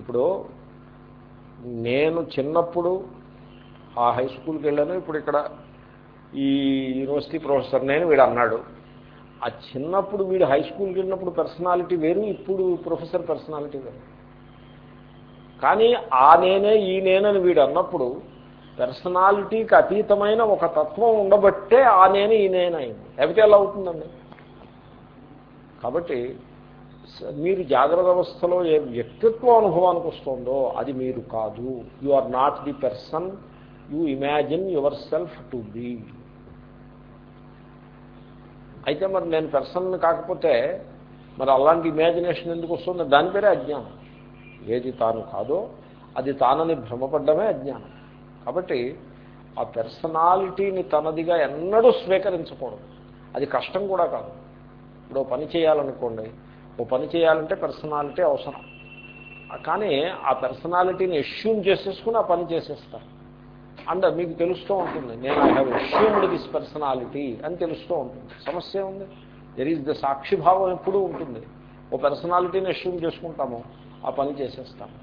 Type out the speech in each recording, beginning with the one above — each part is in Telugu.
ఇప్పుడు నేను చిన్నప్పుడు ఆ హై స్కూల్కి వెళ్ళాను. ఇప్పుడు ఇక్కడ ఈ యూనివర్సిటీ ప్రొఫెసర్ నేను వీడు అన్నాడు. ఆ చిన్నప్పుడు వీడు హై స్కూల్కి వెళ్ళినప్పుడు పర్సనాలిటీ వేరు ఇప్పుడు ప్రొఫెసర్ పర్సనాలిటీ వేరు. కానీ ఆ నేనే ఈ నేనని వీడు అన్నప్పుడు పర్సనాలిటీకి అతీతమైన ఒక తత్వం ఉండబట్టే ఆ నేను ఈ నేనైంది లేకపోతే ఎలా అవుతుందండి? కాబట్టి మీరు జాగ్రత్త అవస్థలో ఏ వ్యక్తిత్వ అనుభవానికి వస్తుందో అది మీరు కాదు. You are not the person you imagine yourself to be అయితే మరి నేను పర్సన్ కాకపోతే మరి అలాంటి ఇమాజినేషన్ ఎందుకు వస్తుంది? దాని పేరే అజ్ఞానం. ఏది తాను కాదో అది తానని భ్రమపడ్డమే అజ్ఞానం. కాబట్టి ఆ పర్సనాలిటీని తనదిగా ఎన్నడూ స్వీకరించకూడదు. అది కష్టం కూడా కాదు. ఇప్పుడు పని చేయాలనుకోండి ఓ పని చేయాలంటే పర్సనాలిటీ అవసరం. కానీ ఆ పర్సనాలిటీని ఎష్యూమ్ చేసేసుకుని ఆ పని చేసేస్తారు. అండ్ మీకు తెలుస్తూ ఉంటుంది నేను I have assumed this personality అని తెలుస్తూ ఉంటుంది. సమస్య ఉంది దెర్ ఈజ్ ద సాక్షిభావం ఎప్పుడూ ఉంటుంది. ఓ పర్సనాలిటీని ఎష్యూమ్ చేసుకుంటాము ఆ పని చేసేస్తాము.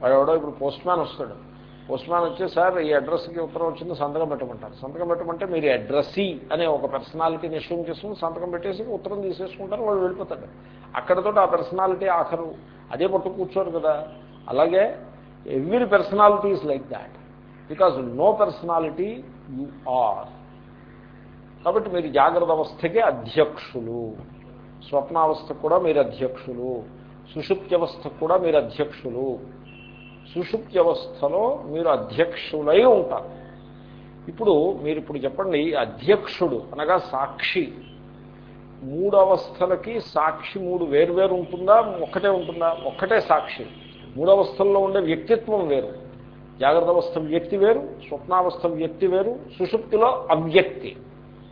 వాడు ఎవడో ఇప్పుడు పోస్ట్ మ్యాన్ వస్తాడు. పోస్ట్ మ్యాన్ వచ్చి సార్ ఈ అడ్రస్కి ఉత్తరం వచ్చింది సంతకం పెట్టమంటారు. సంతకం పెట్టమంటే మీరు అడ్రస్సీ అనే ఒక పర్సనాలిటీని ఎష్యూమ్ చేసుకుని సంతకం పెట్టేసి ఉత్తరం తీసేసుకుంటారు వాళ్ళు వెళ్ళిపోతాడు అక్కడతో ఆ పర్సనాలిటీ ఆఖరు. అదే పట్టు కూర్చోరు కదా. అలాగే every personality is like that because no personality you are కాబట్టి మీరు జాగ్రత్త అవస్థకే అధ్యక్షులు. స్వప్నావస్థకు కూడా మీరు అధ్యక్షులు. సుషుప్త్యవస్థకు కూడా మీరు అధ్యక్షులు. సుషుప్తి అవస్థలో మీరు అధ్యక్షులై ఉంటారు. ఇప్పుడు మీరు ఇప్పుడు చెప్పండి అధ్యక్షుడు అనగా సాక్షి మూడు అవస్థలకి సాక్షి మూడు వేరువేరు ఉంటుందా? ఒక్కటే ఉంటుందా? ఒక్కటే సాక్షి. మూడు అవస్థల్లో ఉండే వ్యక్తిత్వం వేరు. జాగ్రత్త అవస్థ వ్యక్తి వేరు స్వప్నావస్థ వ్యక్తి వేరు సుషుప్తిలో అవ్యక్తి.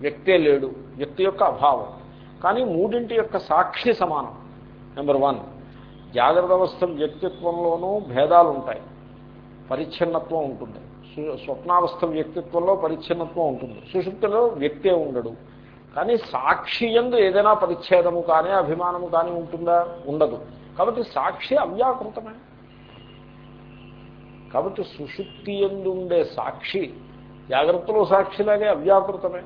వ్యక్తే లేడు వ్యక్తి యొక్క అభావం. కానీ మూడింటి యొక్క సాక్షి సమానం నెంబర్ వన్. జాగ్రత్త అవస్థ వ్యక్తిత్వంలోనూ భేదాలు ఉంటాయి పరిచ్ఛిన్నత్వం ఉంటుంది. స్వప్నావస్థ వ్యక్తిత్వంలో పరిచ్ఛిన్నత్వం ఉంటుంది. సుషుప్తిలో వ్యక్తే ఉండడు. కానీ సాక్షి ఎందు ఏదైనా పరిచ్ఛేదము కానీ అభిమానము కానీ ఉంటుందా? ఉండదు. కాబట్టి సాక్షి అవ్యాకృతమే. కాబట్టి సుషుప్తి ఎందు ఉండే సాక్షి జాగ్రత్తలో సాక్షిలాగే అవ్యాకృతమే.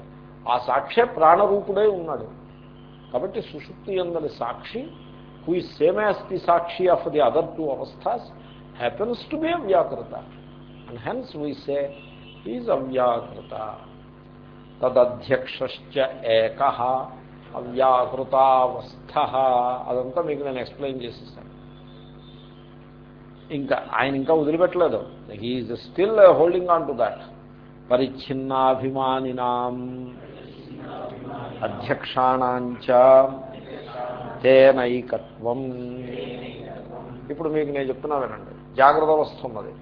ఆ సాక్షే ప్రాణరూపుడై ఉన్నాడు. కాబట్టి సుషుప్తి ఎందని సాక్షి who is same as the Sakshi of the other two అవస్థాస్ happens to be అవ్యాకృత and hence we say is అవ్యాకృత తదధ్యక్షశ్చ ఏక అవ్యాకృతావస్థ అదంతా మీకు నేను ఎక్స్ప్లెయిన్ చేసేసాను। ఇంకా ఆయన ఇంకా వదిలిపెట్టలేదు। He is still holding on to that పరిచ్ఛిన్నాభిమానినాం। అధ్యక్షాణాంచ తేనైకత్వం. ఇప్పుడు మీకు నేను చెప్తున్నా వినండి. జాగ్రత్త అవస్థ ఉన్నది.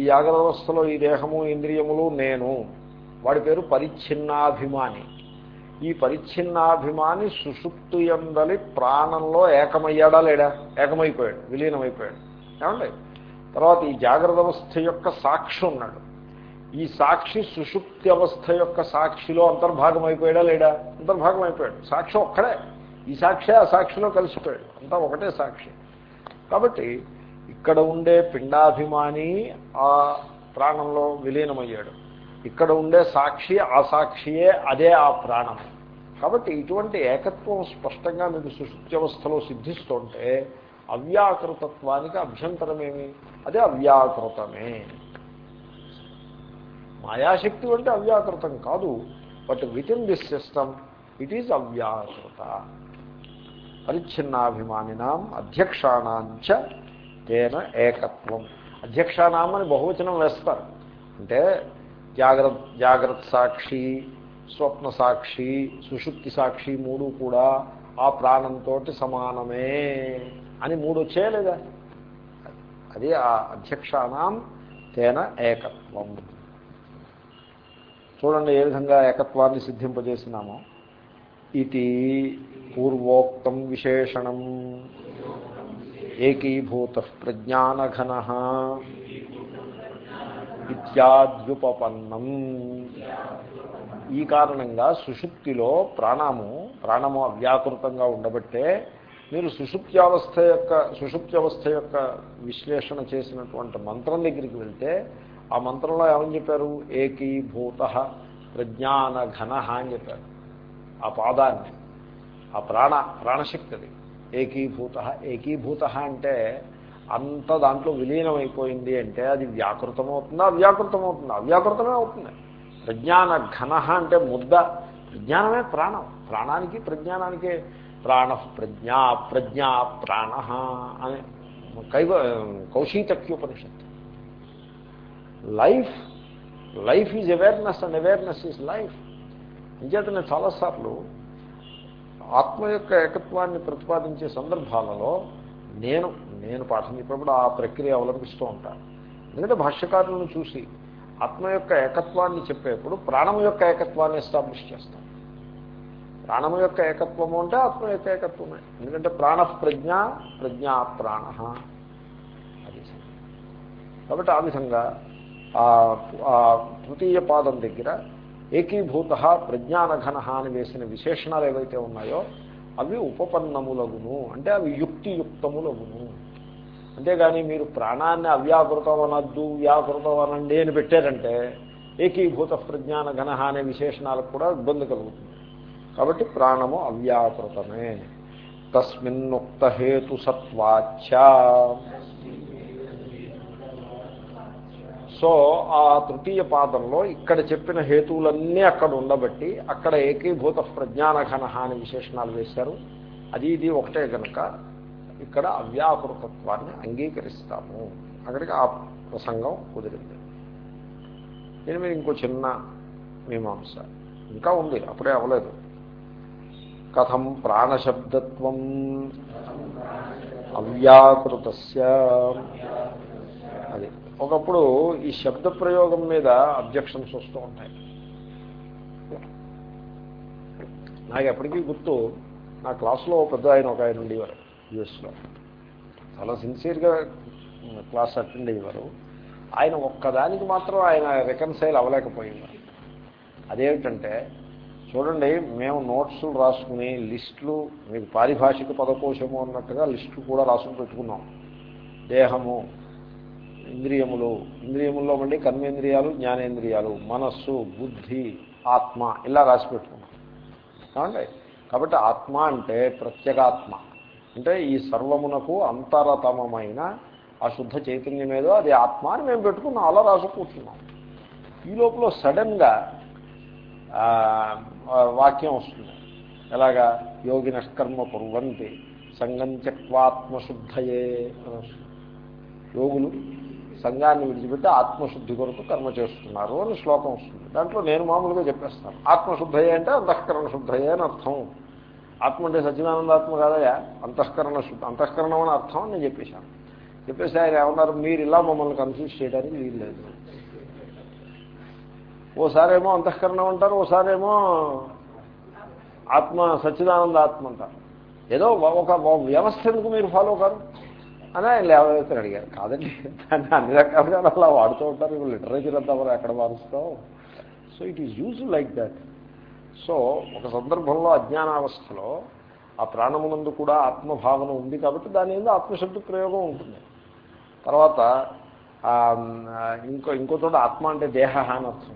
ఈ జాగ్రత్త అవస్థలో ఈ దేహము ఇంద్రియములు నేను. వాడి పేరు పరిచ్ఛిన్నాభిమాని. ఈ పరిచ్ఛిన్నాభిమాని సుషుప్తు ఎందలి ప్రాణంలో ఏకమయ్యాడా లేడా? ఏకమైపోయాడు విలీనమైపోయాడు. ఏమండి? తర్వాత ఈ జాగ్రత్త అవస్థ యొక్క సాక్షి ఉన్నాడు. ఈ సాక్షి సుషుప్తి అవస్థ యొక్క సాక్షిలో అంతర్భాగం అయిపోయాడా లేడా? అంతర్భాగం అయిపోయాడు సాక్షి ఒక్కడే. ఈ సాక్షి ఆ సాక్షిలో కలిసిపోయాడు. అంతా ఒకటే సాక్షి. కాబట్టి ఇక్కడ ఉండే పిండాభిమాని ఆ ప్రాణంలో విలీనమయ్యాడు. ఇక్కడ ఉండే సాక్షి ఆ సాక్షియే అదే ఆ ప్రాణం. కాబట్టి ఇటువంటి ఏకత్వం స్పష్టంగా మీకు సుశుత్యవస్థలో సిద్ధిస్తుంటే అవ్యాకృతత్వానికి అభ్యంతరమేమి? అదే అవ్యాకృతమే. మాయాశక్తి అంటే అవ్యాకృతం కాదు but within this system it is అవ్యాకృత. పరిచ్ఛిన్నాభిమానినాం అధ్యక్షాణాంచ తేన ఏకత్వం. అధ్యక్షానామని బహువచనం వేస్తారు. అంటే జాగ్రత్త జాగ్రత్త సాక్షి స్వప్న సాక్షి సుషుప్తి సాక్షి మూడు కూడా ఆ ప్రాణంతో సమానమే అని మూడు వచ్చేయలేదా? అది ఆ అధ్యక్షానాం తేన ఏకత్వం. చూడండి ఏ విధంగా ఏకత్వాన్ని సిద్ధింపజేసినామో. ఇది పూర్వోక్తం విశేషణం. ఏకీభూత ప్రజ్ఞానఘన ఇత్యాద్యుపపన్నం. ఈ కారణంగా సుషుప్తిలో ప్రాణము ప్రాణము అవ్యాకృతంగా ఉండబట్టే మీరు సుషుప్త్యావస్థ యొక్క సుషుప్త్యవస్థ యొక్క విశ్లేషణ చేసినటువంటి మంత్రం దగ్గరికి వెళ్తే ఆ మంత్రంలో ఏమని చెప్పారు? ఏకీభూత ప్రజ్ఞాన ఘన అని చెప్పారు. ఆ పాదాన్ని ఆ ప్రాణ ప్రాణశక్తి అది. ఏకీభూత ఏకీభూత అంటే అంత దాంట్లో విలీనం అయిపోయింది అంటే అది వ్యాకృతం అవుతుందా అవ్యాకృతం అవుతుంది అవ్యాకృతమే అవుతుంది. ప్రజ్ఞాన ఘన అంటే ముద్ద. ప్రజ్ఞానమే ప్రాణం. ప్రాణానికి ప్రజ్ఞానానికి ప్రాణ ప్రజ్ఞా ప్రజ్ఞా ప్రాణ అని కైవ కౌశీతక్యోపనిషత్తు life life is awareness and awareness is life అంచేతనే చాలాసార్లు ఆత్మ యొక్క ఏకత్వాన్ని ప్రతిపాదించే సందర్భాలలో నేను నేను పాఠం చెప్పినప్పుడు ఆ ప్రక్రియ అవలంబిస్తూ ఉంటాను. ఎందుకంటే భాష్యకారులను చూసి ఆత్మ యొక్క ఏకత్వాన్ని చెప్పేప్పుడు ప్రాణం యొక్క ఏకత్వాన్ని ఎస్టాబ్లిష్ చేస్తాను ప్రాణము యొక్క ఏకత్వము అంటే ఆత్మ యొక్క ఏకత్వమే. ఎందుకంటే ప్రాణ ప్రజ్ఞ ప్రజ్ఞ ప్రాణ. అది కాబట్టి ఆ విధంగా తృతీయ పాదం దగ్గర ఏకీభూత ప్రజ్ఞానఘన అని వేసిన విశేషణాలు ఏవైతే ఉన్నాయో అవి ఉపపన్నములగును. అంటే అవి యుక్తియుక్తములగును. అంతేగాని మీరు ప్రాణాన్ని అవ్యాకృతం అనద్దు వ్యాకృతం అనండి అని పెట్టారంటే ఏకీభూత ప్రజ్ఞాన ఘన అనే విశేషణాలకు కూడా ఇబ్బంది కలుగుతుంది. కాబట్టి ప్రాణము అవ్యాకృతమే. తస్మిన్నుక్త హేతు సత్వాచ సో ఆ తృతీయ పాదంలో ఇక్కడ చెప్పిన హేతువులన్నీ అక్కడ ఉండబట్టి అక్కడ ఏకీభూత ప్రజ్ఞానఘన అని విశేషణాలు వేశారు. అది ఇది ఒకటే కనుక ఇక్కడ అవ్యాకృతత్వాన్ని అంగీకరిస్తాము. అక్కడికి ఆ ప్రసంగం కుదిరింది. దీని మీద ఇంకో చిన్న మీమాంస. ఇంకా ఉంది అప్పుడే అవ్వలేదు. కథం ప్రాణశబ్దత్వం. అవ్యాకృత అది. ఒకప్పుడు ఈ శబ్ద ప్రయోగం మీద అబ్జెక్షన్స్ వస్తూ ఉంటాయి నాకు ఎప్పటికీ గుర్తు నా క్లాస్లో పెద్ద ఆయన ఒక ఆయన ఉండేవారు యూఎస్లో. చాలా సిన్సియర్గా క్లాస్ అటెండ్ అయ్యేవారు. ఆయన ఒక్కదానికి మాత్రం ఆయన రికన్సైల్ అవ్వలేకపోయింది అదేమిటంటే చూడండి మేము నోట్స్లు రాసుకుని లిస్టులు మీకు పారిభాషిక పదకోశము అన్నట్టుగా లిస్టులు కూడా రాసుకుని పెట్టుకున్నాం. దేహము ఇంద్రియములు. ఇంద్రియముల్లో మళ్ళీ కర్మేంద్రియాలు జ్ఞానేంద్రియాలు మనస్సు బుద్ధి ఆత్మ ఇలా రాసి పెట్టుకున్నాం. కావండి కాబట్టి ఆత్మ అంటే ప్రత్యేగాత్మ. అంటే ఈ సర్వమునకు అంతరతమైన ఆ శుద్ధ చైతన్యమేదో అది ఆత్మ అని మేము పెట్టుకున్నాం. అలా రాసు కూర్చున్నాం. ఈ లోపల సడన్గా వాక్యం వస్తుంది. ఎలాగా? యోగి నష్కర్మ కుర్వంతి సంగం త్యక్వాత్మశుద్ధయే యోగులు సంఘాన్ని విడిచిపెట్టి ఆత్మశుద్ధి కొరకు కర్మ చేస్తున్నారు అని శ్లోకం వస్తుంది. దాంట్లో నేను మామూలుగా చెప్పేస్తాను. ఆత్మశుద్ధయే అంటే అంతఃకరణ శుద్ధయే అని అర్థం. ఆత్మ అంటే సచ్చిదానందాత్మ కాదయా అంతఃకరణ శుద్ధ అంతఃకరణం అని అర్థం అని నేను చెప్పేశాను. చెప్పేసి ఆయన ఏమన్నారు? మీరు ఇలా మమ్మల్ని కన్ఫ్యూజ్ చేయడానికి వీలు లేదు ఓసారేమో అంతఃకరణం అంటారు ఓసారేమో ఆత్మ సచ్చిదానంద ఆత్మ అంటారు. ఏదో ఒక వ్యవస్థ ఎందుకు మీరు ఫాలో కాదు అని ఆయన లేవైతే అడిగారు. కాదండి దాన్ని అన్ని రకాలుగా అలా వాడుతూ ఉంటారు. ఇప్పుడు లిటరేచర్ అంతా మరి ఎక్కడ మారుస్తావు? So it is use like that. So ఒక సందర్భంలో అజ్ఞానావస్థలో ఆ ప్రాణమునందు కూడా ఆత్మభావన ఉంది కాబట్టి దాని మీద ఆత్మశబ్ద ప్రయోగం ఉంటుంది. తర్వాత ఇంకో ఇంకో చోట ఆత్మ అంటే దేహ అని అర్థం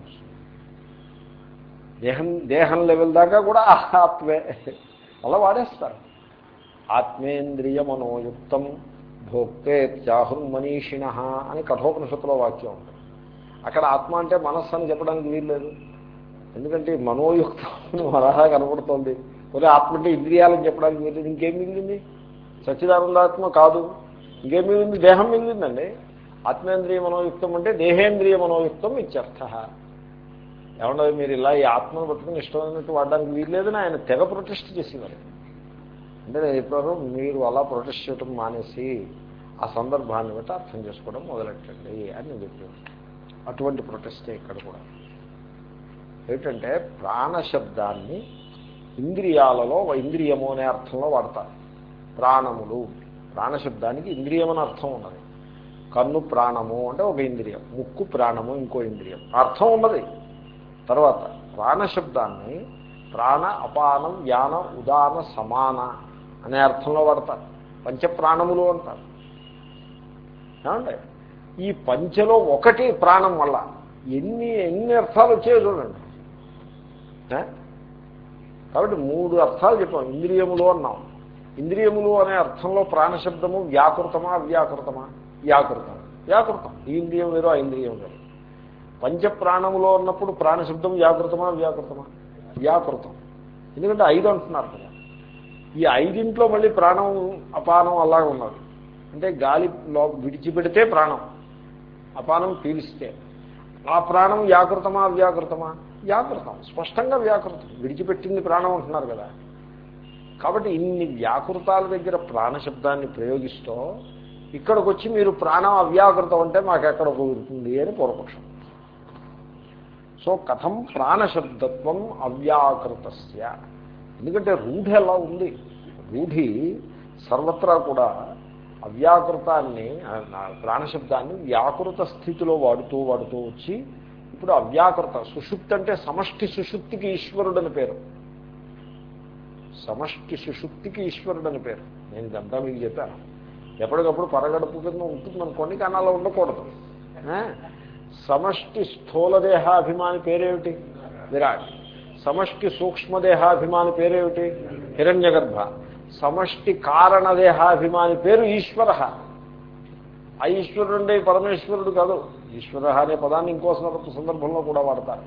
దేహం దేహం లెవెల్ దాకా కూడా ఆత్మే. అలా వాడేస్తారు. ఆత్మేంద్రియ మనోయుక్తం భోక్తే త్యాహుర్మనీషిణ అని కఠోపనిషత్తులో వాక్యం ఉంటుంది అక్కడ ఆత్మ అంటే మనస్సు అని చెప్పడానికి వీల్లేదు ఎందుకంటే మనోయుక్తం మనహా కనపడుతోంది పోతే ఆత్మ అంటే ఇంద్రియాలని చెప్పడానికి వీల్లేదు ఇంకేం మిగిలింది? సచ్చిదానందాత్మ కాదు. ఇంకేం మిగిలింది? దేహం మిగిలిందండి. ఆత్మేంద్రియ మనోయుక్తం అంటే దేహేంద్రియ మనోయుక్తం ఇత్యర్థ. ఏమన్నా మీరు ఇలా ఈ ఆత్మను పట్టుకుని ఇష్టమైనట్టు వాడడానికి వీల్లేదని ఆయన తెగ ప్రొటెస్ట్ చేసేవారు. అంటే నేను చెప్పారు మీరు అలా ప్రొటెస్ట్ చేయడం మానేసి ఆ సందర్భాన్ని బట్టి అర్థం చేసుకోవడం మొదలెట్టండి అని నేను చెప్పాను. అటువంటి ప్రొటెస్టే ఇక్కడ కూడా. ఏమిటంటే ప్రాణశబ్దాన్ని ఇంద్రియాలలో ఇంద్రియము అనే అర్థంలో వాడతారు. ప్రాణములు. ప్రాణశబ్దానికి ఇంద్రియం అని అర్థం ఉన్నది. కన్ను ప్రాణము అంటే ఒక ఇంద్రియం. ముక్కు ప్రాణము ఇంకో ఇంద్రియం. అర్థం ఉన్నది. తర్వాత ప్రాణశబ్దాన్ని ప్రాణ అపానం యాన ఉదాన సమాన అనే అర్థంలో వాడతారు పంచప్రాణములు అంటారు. ఏమంటే ఈ పంచలో ఒకటి ప్రాణం వల్ల ఎన్ని ఎన్ని అర్థాలు వచ్చాయో చూడండి. కాబట్టి మూడు అర్థాలు చెప్పాం. ఇంద్రియములు అన్నాం. ఇంద్రియములు అనే అర్థంలో ప్రాణశబ్దము వ్యాకృతమా అవ్యాకృతమా? వ్యాకృతం. వ్యాకృతం. ఈ ఇంద్రియం వేరు ఆ ఇంద్రియం వేరు. పంచప్రాణములో ఉన్నప్పుడు ప్రాణశబ్దం వ్యాకృతమా వ్యాకృతమా వ్యాకృతం. ఎందుకంటే ఐదు అంటున్నారు కదా. ఈ ఐదింట్లో మళ్ళీ ప్రాణం అపానం అలాగ ఉన్నది. అంటే గాలి విడిచిపెడితే ప్రాణం అపానం పీలిస్తే. ఆ ప్రాణం వ్యాకృతమా అవ్యాకృతమా? వ్యాకృతం స్పష్టంగా వ్యాకృతం. విడిచిపెట్టింది ప్రాణం అంటున్నారు కదా. కాబట్టి ఇన్ని వ్యాకృతాల దగ్గర ప్రాణశబ్దాన్ని ప్రయోగిస్తూ ఇక్కడికి వచ్చి మీరు ప్రాణం అవ్యాకృతం అంటే మాకు ఎక్కడ కుదురుతుంది అని పూర్వపక్షం. సో కథం ప్రాణశబ్దత్వం అవ్యాకృతస్య. ఎందుకంటే రూఢి ఎలా ఉంది. రూఢి సర్వత్రా కూడా అవ్యాకృతాన్ని ప్రాణశబ్దాన్ని వ్యాకృత స్థితిలో వాడుతూ వాడుతూ వచ్చి ఇప్పుడు అవ్యాకృత సుషుప్తి అంటే సమష్టి సుషుప్తికి ఈశ్వరుడని పేరు. సమష్టి సుషుప్తికి ఈశ్వరుడని పేరు. నేను ఇదంతా మీకు చెప్పాను. ఎప్పటికప్పుడు పరగడుపు కింద ఉంటుందనుకోండి కానీ అలా ఉండకూడదు. సమష్టి స్థూలదేహాభిమాని పేరేమిటి? విరాట్. సమష్టి సూక్ష్మదేహాభిమాని పేరేమిటి? హిరణ్యగర్భ. సమష్టి కారణదేహాభిమాని పేరు ఈశ్వర. ఆ ఈశ్వరుడు అంటే పరమేశ్వరుడు కాదు. ఈశ్వర అనే పదాన్ని ఇంకో సందర్భంలో కూడా వాడతారు.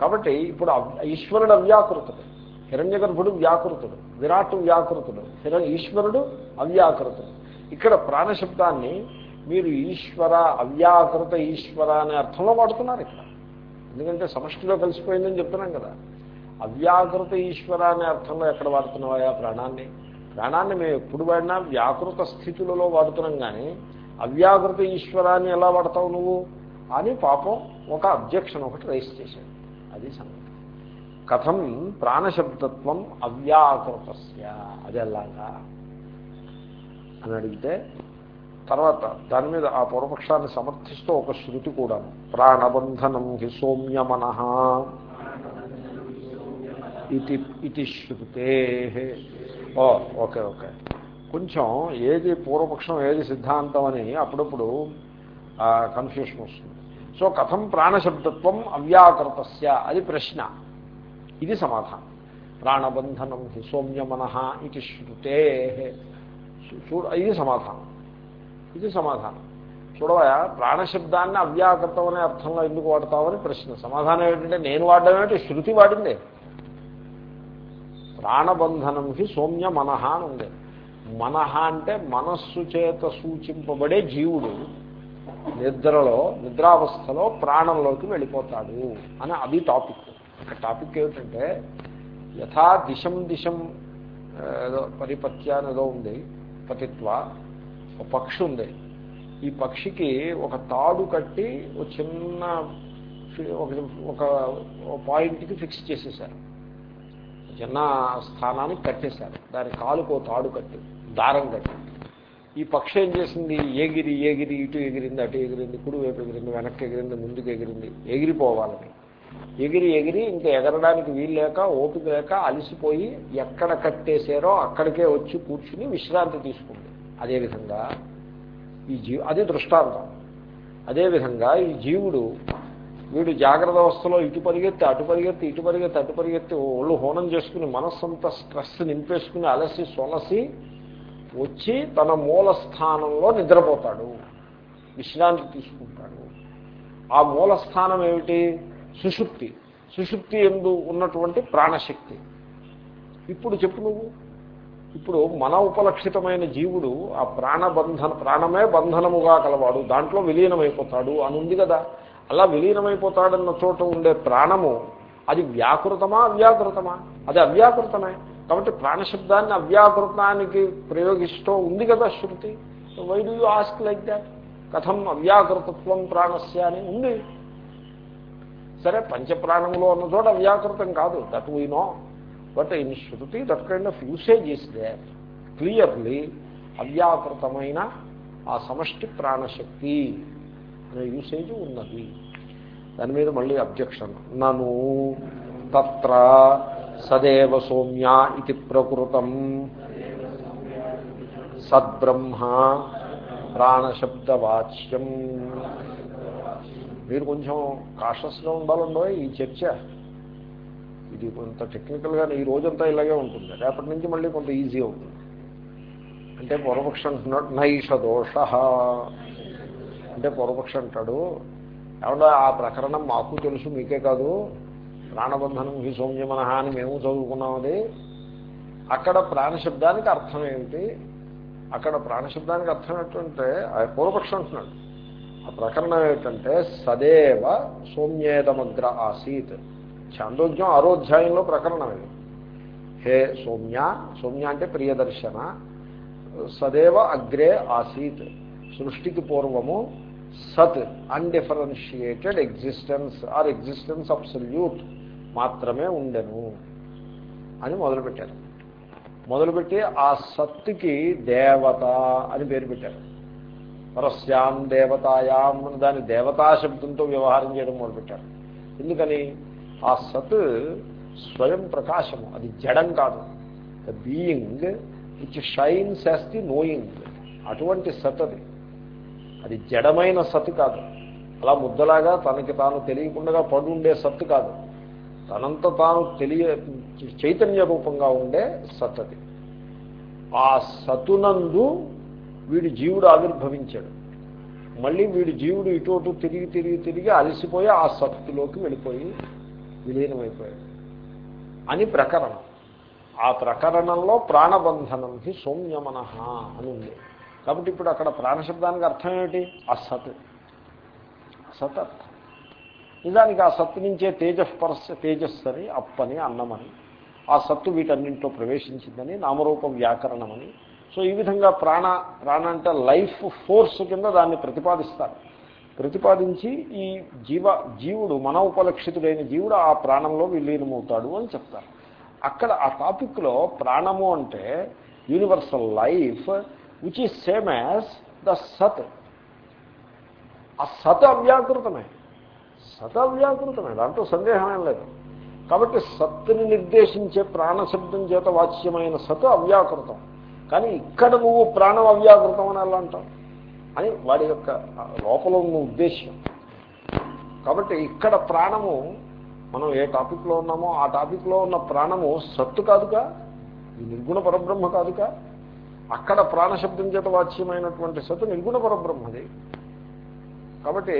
కాబట్టి ఇప్పుడు ఈశ్వరుడు అవ్యాకృతుడు. హిరణ్య గర్భుడు వ్యాకృతుడు. విరాట్ వ్యాకృతుడు. హిర ఈశ్వరుడు అవ్యాకృతుడు. ఇక్కడ ప్రాణశబ్దాన్ని మీరు ఈశ్వర అవ్యాకృత ఈశ్వర అనే అర్థంలో వాడుతున్నారు ఇక్కడ. ఎందుకంటే సమష్టిలో కలిసిపోయిందని చెప్తున్నాం కదా. అవ్యాకృత ఈశ్వర అనే అర్థంలో ఎక్కడ వాడుతున్నావా ప్రాణాన్ని? ప్రాణాన్ని మేము ఎప్పుడు వాడినా వ్యాకృత స్థితులలో వాడుతున్నాం కానీ అవ్యాకృత ఈశ్వరాన్ని ఎలా వాడతావు నువ్వు? అని పాపం ఒక అబ్జెక్షన్ ఒకటి రైస్ చేశాడు. అది సంగతి. కథం ప్రాణశబ్దత్వం అవ్యాకృతస్య. అది ఎలాగా? అని అడిగితే తర్వాత దాని మీద ఆ పూర్వపక్షాన్ని సమర్థిస్తూ ఒక శృతి కూడా ప్రాణబంధనం హి సౌమ్యమన ఇది ఇది శృతే. Oh okay okay. కొంచెం ఏది పూర్వపక్షం ఏది సిద్ధాంతం అని అప్పుడప్పుడు కన్ఫ్యూషన్ వస్తుంది. సో కథం ప్రాణశబ్దత్వం అవ్యాకృతస్య అది ప్రశ్న. ఇది సమాధానం. ప్రాణబంధనం హి సౌమ్యమన ఇది శృతే. చూడ ఇది సమాధానం. ఇది సమాధానం. చూడవా ప్రాణశబ్దాన్ని అవ్యాకృతం అనే అర్థంలో ఎందుకు వాడతామని ప్రశ్న. సమాధానం ఏంటంటే నేను వాడడం ఏంటి శృతి వాడిందే. ప్రాణబంధనం హి సౌమ్య మనహ అని ఉంది. మనహ అంటే మనస్సు చేత సూచింపబడే జీవుడు నిద్రలో నిద్రావస్థలో ప్రాణంలోకి వెళ్ళిపోతాడు అని అది టాపిక్. ఒక టాపిక్ ఏమిటంటే యథా దిశం దిశం ఏదో పరిపత్య అనేదో ఉంది పతిత్వ ఒక పక్షి ఉంది. ఈ పక్షికి ఒక తాడు కట్టి ఒక చిన్న ఒక పాయింట్కి ఫిక్స్ చేసేసారు చిన్న స్థానానికి కట్టేశారు. దాని కాలుకో తాడు కట్టి దారం కట్టి. ఈ పక్షి ఏం చేసింది? ఎగిరి ఎగిరి ఇటు ఎగిరింది అటు ఎగిరింది కుడి వైపు ఎగిరింది వెనక్కి ఎగిరింది ముందుకు ఎగిరింది ఎగిరిపోవాలని ఎగిరి ఎగిరి ఇంకా ఎగరడానికి వీల్లేక ఓపిక లేక అలసిపోయి ఎక్కడ కట్టేశారో అక్కడికే వచ్చి కూర్చుని విశ్రాంతి తీసుకుంది. అదేవిధంగా ఈ జీ అది దృష్టాంతం. అదేవిధంగా ఈ జీవుడు వీడు జాగ్రత్త అవస్థలో ఇటు పరిగెత్తి అటు పరిగెత్తి ఇటు పరిగెత్తి అటు పరిగెత్తి ఒళ్ళు హోనం చేసుకుని మనస్సంతా స్ట్రెస్ నింపేసుకుని అలసి సొలసి వచ్చి తన మూల స్థానంలో నిద్రపోతాడు. విశ్రాంతి తీసుకుంటాడు. ఆ మూల స్థానం ఏమిటి? సుషుప్తి. సుషుప్తి ఎందు ఉన్నటువంటి ప్రాణశక్తి. ఇప్పుడు చెప్పు నువ్వు. ఇప్పుడు మన ఉపలక్షితమైన జీవుడు ఆ ప్రాణబంధన ప్రాణమే బంధనముగా కలవాడు దాంట్లో విలీనమైపోతాడు అని ఉంది కదా. అలా విలీనమైపోతాడన్న చోట ఉండే ప్రాణము అది వ్యాకృతమా అవ్యాకృతమా? అది అవ్యాకృతమే. కాబట్టి ప్రాణశబ్దాన్ని అవ్యాకృతానికి ప్రయోగిస్తూ ఉంది కదా శృతి. Why do you ask like that కథం అవ్యాకృతత్వం ప్రాణస్య అని ఉంది. సరే పంచప్రాణంలో ఉన్న చోట అవ్యాకృతం కాదు. That we know but in Shruti that kind of usage is they clearly అవ్యాకృతమైన ఆ సమష్టి ప్రాణశక్తి అనే యూసేజ్ ఉన్నది దాని మీద మళ్ళీ అబ్జెక్షన్ నను తత్ర సదేవ సౌమ్య ఇది ప్రకృతం సద్బ్రహ్మ ప్రాణశబ్దవాచ్యం మీరు కొంచెం కాషస్గా ఉండాలండో ఈ చర్చ ఇది కొంత టెక్నికల్గా ఈ రోజంతా ఇలాగే ఉంటుంది. రేపటి నుంచి మళ్ళీ కొంత ఈజీ అవుతుంది. అంటే పూర్వపక్ష అంటున్నాడు నైష దోష. అంటే పూర్వపక్ష అంటాడు. ఏమన్నా ఆ ప్రకరణం మాకు తెలుసు మీకే కాదు. ప్రాణబంధనం హి సౌమ్యమన అని మేము చదువుకున్నాం అది. అక్కడ ప్రాణశబ్దానికి అర్థం ఏమిటి అక్కడ ప్రాణశబ్దానికి అర్థం ఏంటంటే ఆ పూర్వపక్షం అంటున్నాడు. ఆ ప్రకరణం ఏంటంటే సదేవ సౌమ్యేదమగ్ర ఆసీత్. చాందోగ్యం ఆరోధ్యాయంలో ప్రకరణం ఇది. హే సౌమ్య సౌమ్య అంటే ప్రియదర్శన సదేవ అగ్రే ఆసీత్ సృష్టికి పూర్వము సత్ undifferentiated existence or existence absolute మాత్రమే ఉండెను అని మొదలుపెట్టారు. మొదలుపెట్టి ఆ సత్తుకి దేవత అని పేరు పెట్టారు. పరస్యాం దేవతాయాం దాని దేవతా శబ్దంతో వ్యవహారం చేయడం మొదలుపెట్టారు. ఎందుకని? ఆ సత్ స్వయం ప్రకాశము. అది జడం కాదు. The being which shines as the knowing అటువంటి సత్ అది. అది జడమైన సత్ కాదు. అలా ముద్దలాగా తనకి తాను తెలియకుండా పడుండే సత్తు కాదు. తనంత తాను తెలియ చైతన్య రూపంగా ఉండే సత్ అది. ఆ సతునందు వీడి జీవుడు ఆవిర్భవించాడు. మళ్ళీ వీడి జీవుడు ఇటు అటు తిరిగి తిరిగి తిరిగి అలసిపోయి ఆ సత్తులోకి వెళ్ళిపోయి విలీనమైపోయాడు అని ప్రకరణం. ఆ ప్రకరణంలో ప్రాణబంధనం హి సౌమ్యమన అని ఉంది. కాబట్టి ఇప్పుడు అక్కడ ప్రాణశబ్దానికి అర్థం ఏమిటి? అసత్. అసత్ అర్థం. నిజానికి ఆ సత్తు నుంచే తేజస్పరస్ తేజస్సు అని అప్పని అన్నమని ఆ సత్తు వీటన్నింటిలో ప్రవేశించిందని నామరూప వ్యాకరణమని. సో ఈ విధంగా ప్రాణ ప్రాణ అంటే లైఫ్ ఫోర్స్ కింద దాన్ని ప్రతిపాదిస్తారు. ప్రతిపాదించి ఈ జీవ జీవుడు మన ఉపలక్షితుడైన జీవుడు ఆ ప్రాణంలో విలీనమవుతాడు అని చెప్తారు. అక్కడ ఆ టాపిక్లో ప్రాణము అంటే universal life which is same as the సత్. ఆ సత్ అవ్యాకృతమే. సత అవ్యాకృతమే దాంట్లో సందేహమేం లేదు. కాబట్టి సత్తుని నిర్దేశించే ప్రాణశబ్దం చేత వాచ్యమైన సత్ అవ్యాకృతం. కానీ ఇక్కడ నువ్వు ప్రాణం అవ్యాకృతం అని ఎలా అంటావు? అని వాడి యొక్క లోపల ఉన్న ఉద్దేశ్యం. కాబట్టి ఇక్కడ ప్రాణము మనం ఏ టాపిక్లో ఉన్నామో ఆ టాపిక్లో ఉన్న ప్రాణము సత్తు కాదుగా ఈ నిర్గుణ పరబ్రహ్మ కాదుగా. అక్కడ ప్రాణశబ్దం చేత వాచ్యమైనటువంటి సత్తు నిర్గుణ పరబ్రహ్మది. కాబట్టి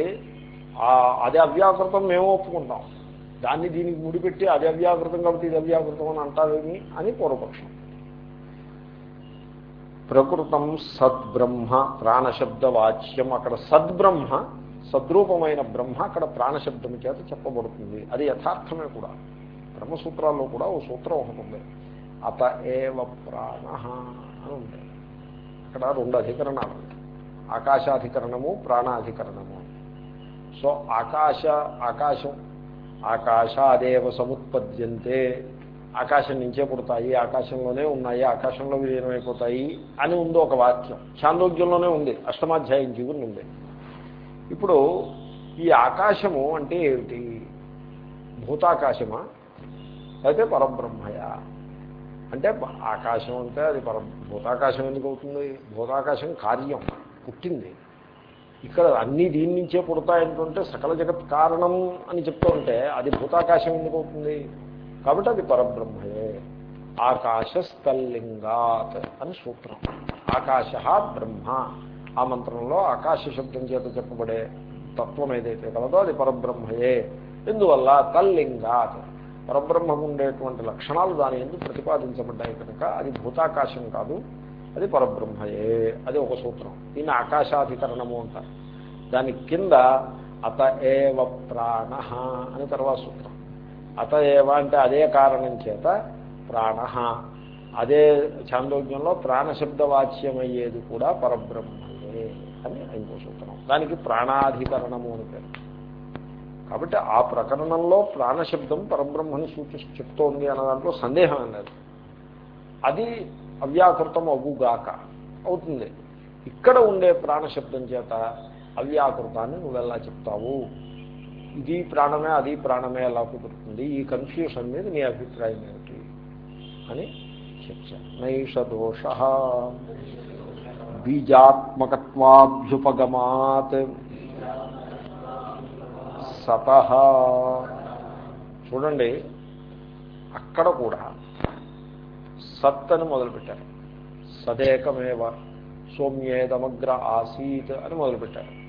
అది అవ్యాకృతం మేము ఒప్పుకుంటాం. దాన్ని దీనికి ముడిపెట్టి అది అవ్యాకృతం కాబట్టి ఇది అవ్యాకృతం అని అంటావేమి అని పూర్వపక్షం. ప్రకృతం సద్బ్రహ్మ ప్రాణశబ్దవాచ్యం. అక్కడ సద్బ్రహ్మ సద్రూపమైన బ్రహ్మ అక్కడ ప్రాణశబ్దం చేత చెప్పబడుతుంది. అది యథార్థమే కూడా. బ్రహ్మసూత్రాల్లో కూడా ఓ సూత్రం ఒకటి ఉంది. అత ఏవ ప్రాణ అని ఉంది. అక్కడ రెండు అధికరణాలు ఆకాశాధికరణము ప్రాణాధికరణము. సో ఆకాశ ఆకాశం ఆకాశాదేవ సముత్పద్యంతే. ఆకాశం నుంచే పుడతాయి ఆకాశంలోనే ఉన్నాయి ఆకాశంలో విలీనమైపోతాయి అని ఉంది ఒక వాక్యం. చాందోగ్యంలోనే ఉంది అష్టమాధ్యాయం జీవుని ఉంది. ఇప్పుడు ఈ ఆకాశము అంటే ఏమిటి? భూతాకాశమా? అయితే పరబ్రహ్మయా? అంటే ఆకాశం అంటే అది పర భూతాకాశం ఎందుకు అవుతుంది? భూతాకాశం కార్యం పుట్టింది. ఇక్కడ అన్నీ దీని నుంచే పుడతాయంటుంటే సకల జగత్ కారణం అని చెప్తూ ఉంటే అది భూతాకాశం ఎందుకు అవుతుంది? కాబట్టి అది పరబ్రహ్మయే ఆకాశస్థల్లింగాత్ అని సూత్రం. ఆకాశ బ్రహ్మ. ఆ మంత్రంలో ఆకాశ శబ్దం చేత చెప్పబడే తత్వం ఏదైతే కలదో అది పరబ్రహ్మయే. ఎందువల్ల తల్లింగాత్. పరబ్రహ్మం ఉండేటువంటి లక్షణాలు దాని ఎందుకు ప్రతిపాదించబడ్డాయి కనుక అది భూతాకాశం కాదు అది పరబ్రహ్మయే. అది ఒక సూత్రం. దీన్ని ఆకాశాధికరణము అంటారు. దాని కింద అత ఏవ ప్రాణ అని తర్వాత సూత్రం. అత ఏవా అంటే అదే కారణం చేత ప్రాణ. అదే చాందోగ్యంలో ప్రాణశబ్దవాచ్యమయ్యేది కూడా పరబ్రహ్మయే అని ఇంకో సూత్రం. దానికి ప్రాణాధికరణము అని పేరు. కాబట్టి ఆ ప్రకరణంలో ప్రాణశబ్దం పరబ్రహ్మని సూచి చెప్తోంది అన్న దాంట్లో సందేహం అన్నది అది అవ్యాకృతం అవ్వుగాక అవుతుంది. ఇక్కడ ఉండే ప్రాణశబ్దం చేత అవ్యాకృతాన్ని నువ్వెలా చెప్తావు? ఇది ప్రాణమే అది ప్రాణమే అలా కుదురుతుంది. ఈ కన్ఫ్యూషన్ మీద నీ అభిప్రాయం ఏమిటి? అని చర్చ నైష దోష. బీజాత్మకత్వాభ్యుపగమాత్. సత. చూడండి అక్కడ కూడా సత్ అని మొదలుపెట్టారు. సదేకమేవ సోమ్యేదమగ్ర ఆసీత్ అని మొదలుపెట్టారు.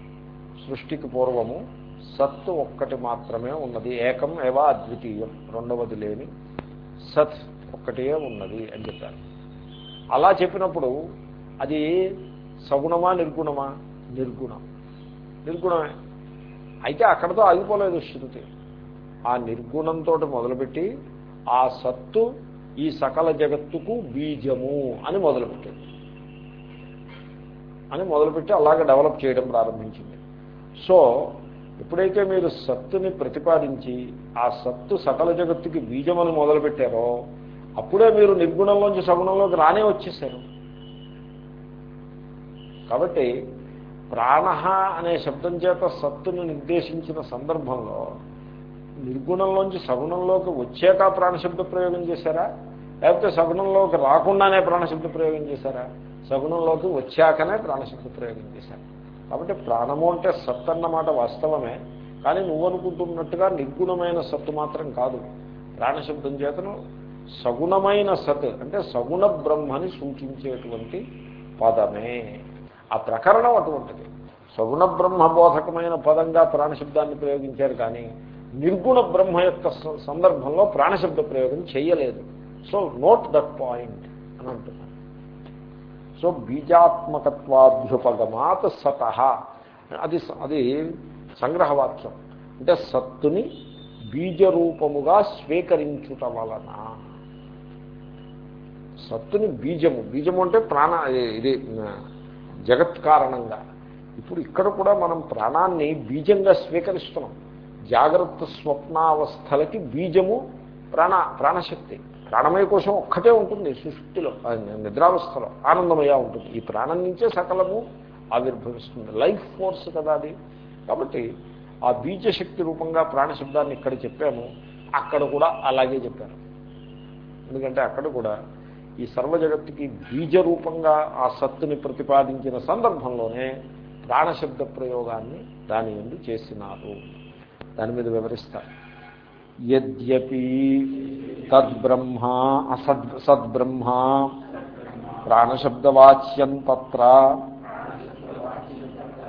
సృష్టికి పూర్వము సత్ ఒక్కటి మాత్రమే ఉన్నది. ఏకం ఏవా అద్వితీయం. రెండవది లేని సత్ ఒక్కటే ఉన్నది అని చెప్పారు. అలా చెప్పినప్పుడు అది సగుణమా నిర్గుణమా? నిర్గుణం. నిర్గుణమే. అయితే అక్కడతో ఆగిపోలేదు శృతి. ఆ నిర్గుణంతో మొదలుపెట్టి ఆ సత్తు ఈ సకల జగత్తుకు బీజము అని మొదలుపెట్టింది. అని మొదలుపెట్టి అలాగే డెవలప్ చేయడం ప్రారంభించింది. సో ఎప్పుడైతే మీరు సత్తుని ప్రతిపాదించి ఆ సత్తు సకల జగత్తుకి బీజమని మొదలుపెట్టారో అప్పుడే మీరు నిర్గుణంలోంచి సగుణంలోకి రానే వచ్చేసారు కాబట్టి ప్రాణ అనే శబ్దం చేత సత్తును నిర్దేశించిన సందర్భంలో నిర్గుణంలోంచి సగుణంలోకి వచ్చాక ప్రాణశబ్ద ప్రయోగం చేశారా? లేకపోతే సగుణంలోకి రాకుండానే ప్రాణశబ్ద ప్రయోగం చేశారా? సగుణంలోకి వచ్చాకనే ప్రాణశబ్ద ప్రయోగం చేశారు? కాబట్టి ప్రాణము అంటే సత్ అన్నమాట వాస్తవమే కానీ నువ్వు అనుకుంటున్నట్టుగా నిర్గుణమైన సత్తు మాత్రం కాదు. ప్రాణశబ్దం చేతను సగుణమైన సత్ అంటే సగుణ బ్రహ్మని సూచించేటువంటి పదమే. ఆ ప్రకరణం అటువంటిది. సగుణ బ్రహ్మ బోధకమైన పదంగా ప్రాణశబ్దాన్ని ప్రయోగించారు కానీ నిర్గుణ బ్రహ్మ యొక్క సందర్భంలో ప్రాణశబ్ద ప్రయోగం చేయలేదు. సో నోట్ దట్ పాయింట్ అని అంటుంది సో బీజాత్మకత్వాభ్యుపగమాత్ సత. అది అది సంగ్రహవాక్యం. అంటే సత్తుని బీజరూపముగా స్వీకరించుట వలన. సత్తుని బీజము బీజము అంటే ప్రాణ ఇది జగత్ కారణంగా. ఇప్పుడు ఇక్కడ కూడా మనం ప్రాణాన్ని బీజంగా స్వీకరిస్తున్నాం. జాగ్రత్త స్వప్నావస్థలకి బీజము ప్రాణ ప్రాణశక్తి. ప్రాణమయ కోసం ఒక్కటే ఉంటుంది సృష్టిలో నిద్రావస్థలో. ఆనందమయ ఉంటుంది. ఈ ప్రాణం నుంచే సకలము ఆవిర్భవిస్తుంది. లైఫ్ ఫోర్స్ కదా అది. కాబట్టి ఆ బీజశక్తి రూపంగా ప్రాణశబ్దాన్ని ఇక్కడ చెప్పాము. అక్కడ కూడా అలాగే చెప్పారు. ఎందుకంటే అక్కడ కూడా ఈ సర్వ జగత్తుకి బీజ రూపంగా ఆ సత్తుని ప్రతిపాదించిన సందర్భంలోనే ప్రాణశబ్ద ప్రయోగాన్ని దాని ఎందు చేసినారు. దాని మీద వివరిస్తారు. యద్యపి తద్బ్రహ్మ అసద్ సద్బ్రహ్మ ప్రాణశబ్దవాచ్యం తత్ర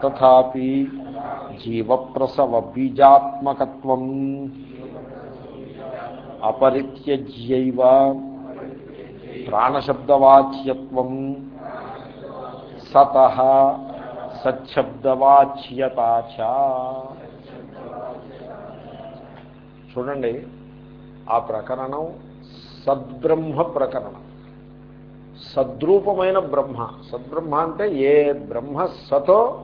తథాపి జీవప్రసవ బీజాత్మకత్వం అపరిత్యజ్యైవ ప్రాణశబ్దవాచ్యత్వం సత సచ్చబ్దవాచ్యతాచ చూడండి ఆ ప్రకరణం సద్బ్రహ్మ ప్రకరణం. సద్రూపమైన బ్రహ్మ. సద్బ్రహ్మ అంటే ఏ బ్రహ్మ సతో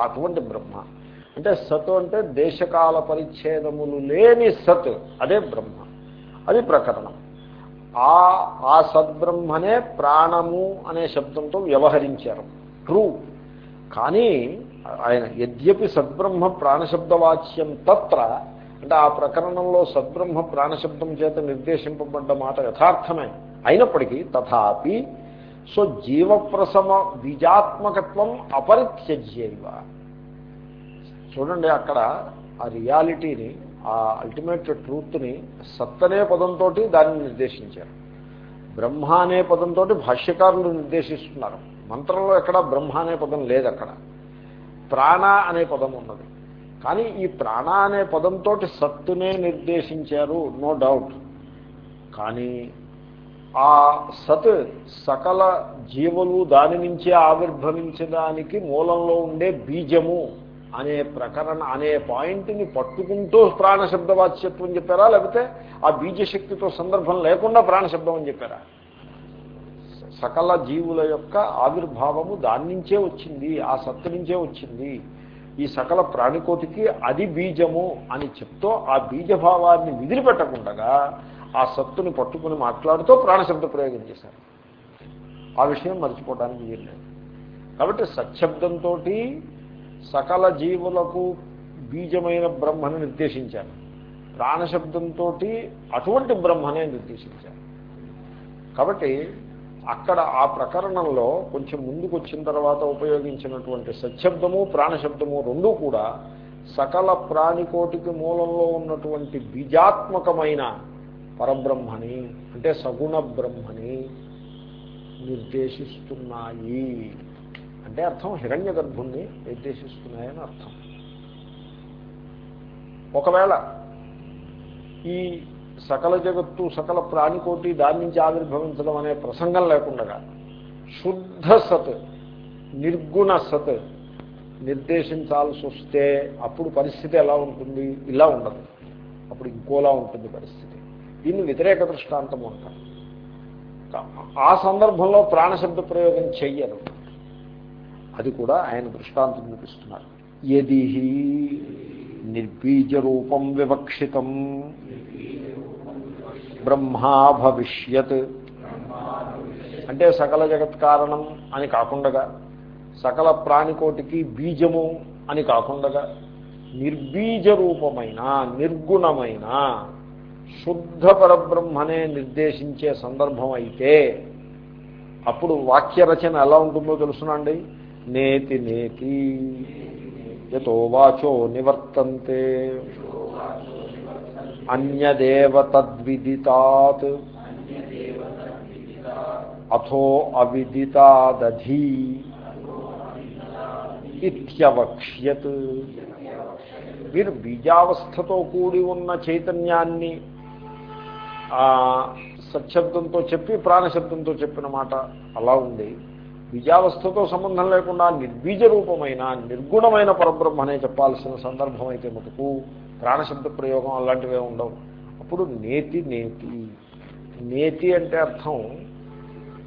అటువంటి బ్రహ్మ. అంటే సత్ అంటే దేశకాల పరిచ్ఛేదములు లేని సత్ అదే బ్రహ్మ. అది ప్రకరణం. ఆ ఆ సద్బ్రహ్మనే ప్రాణము అనే శబ్దంతో వ్యవహరించారు. ట్రూ. కానీ ఆయన యద్యపి సద్బ్రహ్మ ప్రాణశబ్దవాచ్యం తత్ర అంటే ఆ ప్రకరణంలో సద్బ్రహ్మ ప్రాణశబ్దం చేత నిర్దేశింపబడ్డ మాట యథార్థమే. అయినప్పటికీ తథాపి సో జీవప్రసమ బీజాత్మకత్వం అపరిత్యజ్యవ. చూడండి అక్కడ ఆ రియాలిటీని ఆ అల్టిమేట్ ట్రూత్ని సత్తనే పదంతో దాన్ని నిర్దేశించారు. బ్రహ్మ అనే పదంతో భాష్యకారులు నిర్దేశిస్తున్నారు. మంత్రంలో ఎక్కడ బ్రహ్మ అనే పదం లేదు అక్కడ ప్రాణ అనే పదం ఉన్నది. కానీ ఈ ప్రాణ అనే పదంతో సత్తునే నిర్దేశించారు నో డౌట్ కానీ ఆ సత్ సకల జీవులు దాని నుంచే ఆవిర్భవించడానికి మూలంలో ఉండే బీజము అనే ప్రకరణ అనే పాయింట్ని పట్టుకుంటూ ప్రాణశబ్దవాచ్యత్వం చెప్పారా? లేకపోతే ఆ బీజశక్తితో సందర్భం లేకుండా ప్రాణశబ్దం అని చెప్పారా? సకల జీవుల యొక్క ఆవిర్భావము దాని నుంచే వచ్చింది ఆ సత్తు నుంచే వచ్చింది. ఈ సకల ప్రాణికోటికి అది బీజము అని చెప్తూ ఆ బీజభావాన్ని విదిలిపెట్టకుండా ఆ సత్తుని పట్టుకుని మాట్లాడుతూ ప్రాణశబ్ద ప్రయోగం చేశారు. ఆ విషయం మర్చిపోవడానికి వీల్లేదు కాబట్టి సత్శబ్దంతో సకల జీవులకు బీజమైన బ్రహ్మను నిర్దేశించారు. ప్రాణశబ్దంతో అటువంటి బ్రహ్మనే నిర్దేశించారు. కాబట్టి అక్కడ ఆ ప్రకరణంలో కొంచెం ముందుకు వచ్చిన తర్వాత ఉపయోగించినటువంటి సత్శబ్దము ప్రాణశబ్దము రెండూ కూడా సకల ప్రాణికోటికి మూలంలో ఉన్నటువంటి బీజాత్మకమైన పరబ్రహ్మని అంటే సగుణ బ్రహ్మని నిర్దేశిస్తున్నాయి. అంటే అర్థం హిరణ్య గర్భుణ్ణి నిర్దేశిస్తున్నాయని అర్థం. ఒకవేళ ఈ సకల జగత్తు సకల ప్రాణికోటి దాని నుంచి ఆవిర్భవించడం అనే ప్రసంగం లేకుండా శుద్ధ సత్ నిర్గుణ సత్ నిర్దేశించాల్సి వస్తే అప్పుడు పరిస్థితి ఎలా ఉంటుంది? ఇలా ఉండదు. అప్పుడు ఇంకోలా ఉంటుంది పరిస్థితి. దీన్ని వ్యతిరేక దృష్టాంతం ఉంటారు ఆ సందర్భంలో ప్రాణశబ్ద ప్రయోగం చెయ్యరు. అది కూడా ఆయన దృష్టాంతం చూపిస్తున్నారు. ఎది నిర్బీజ రూపం వివక్షితం. బ్రహ్మా భవిష్యత్. అంటే సకల జగత్ కారణం అని కాకుండా సకల ప్రాణికోటికి బీజము అని కాకుండా నిర్బీజ రూపమైన నిర్గుణమైన శుద్ధ పరబ్రహ్మనే నిర్దేశించే సందర్భం అయితే అప్పుడు వాక్య రచన ఎలా ఉంటుందో తెలుసునండి. నేతి నేతి యతో వాచో నివర్తంతే. అన్యదేవ తద్విదితాత్ అథో అవిదితాదధీ ఇత్యవక్ష్యత్. మీరు బీజావస్థతో కూడి ఉన్న చైతన్యాన్ని సత్శబ్దంతో చెప్పి ప్రాణశబ్దంతో చెప్పిన మాట అలా ఉంది. బీజావస్థతో సంబంధం లేకుండా నిర్బీజ రూపమైన నిర్గుణమైన పరబ్రహ్మనే చెప్పాల్సిన సందర్భం అయితే మటుకు ప్రాణశబ్ద ప్రయోగం అలాంటివే ఉండవు. అప్పుడు నేతి నేతి. నేతి అంటే అర్థం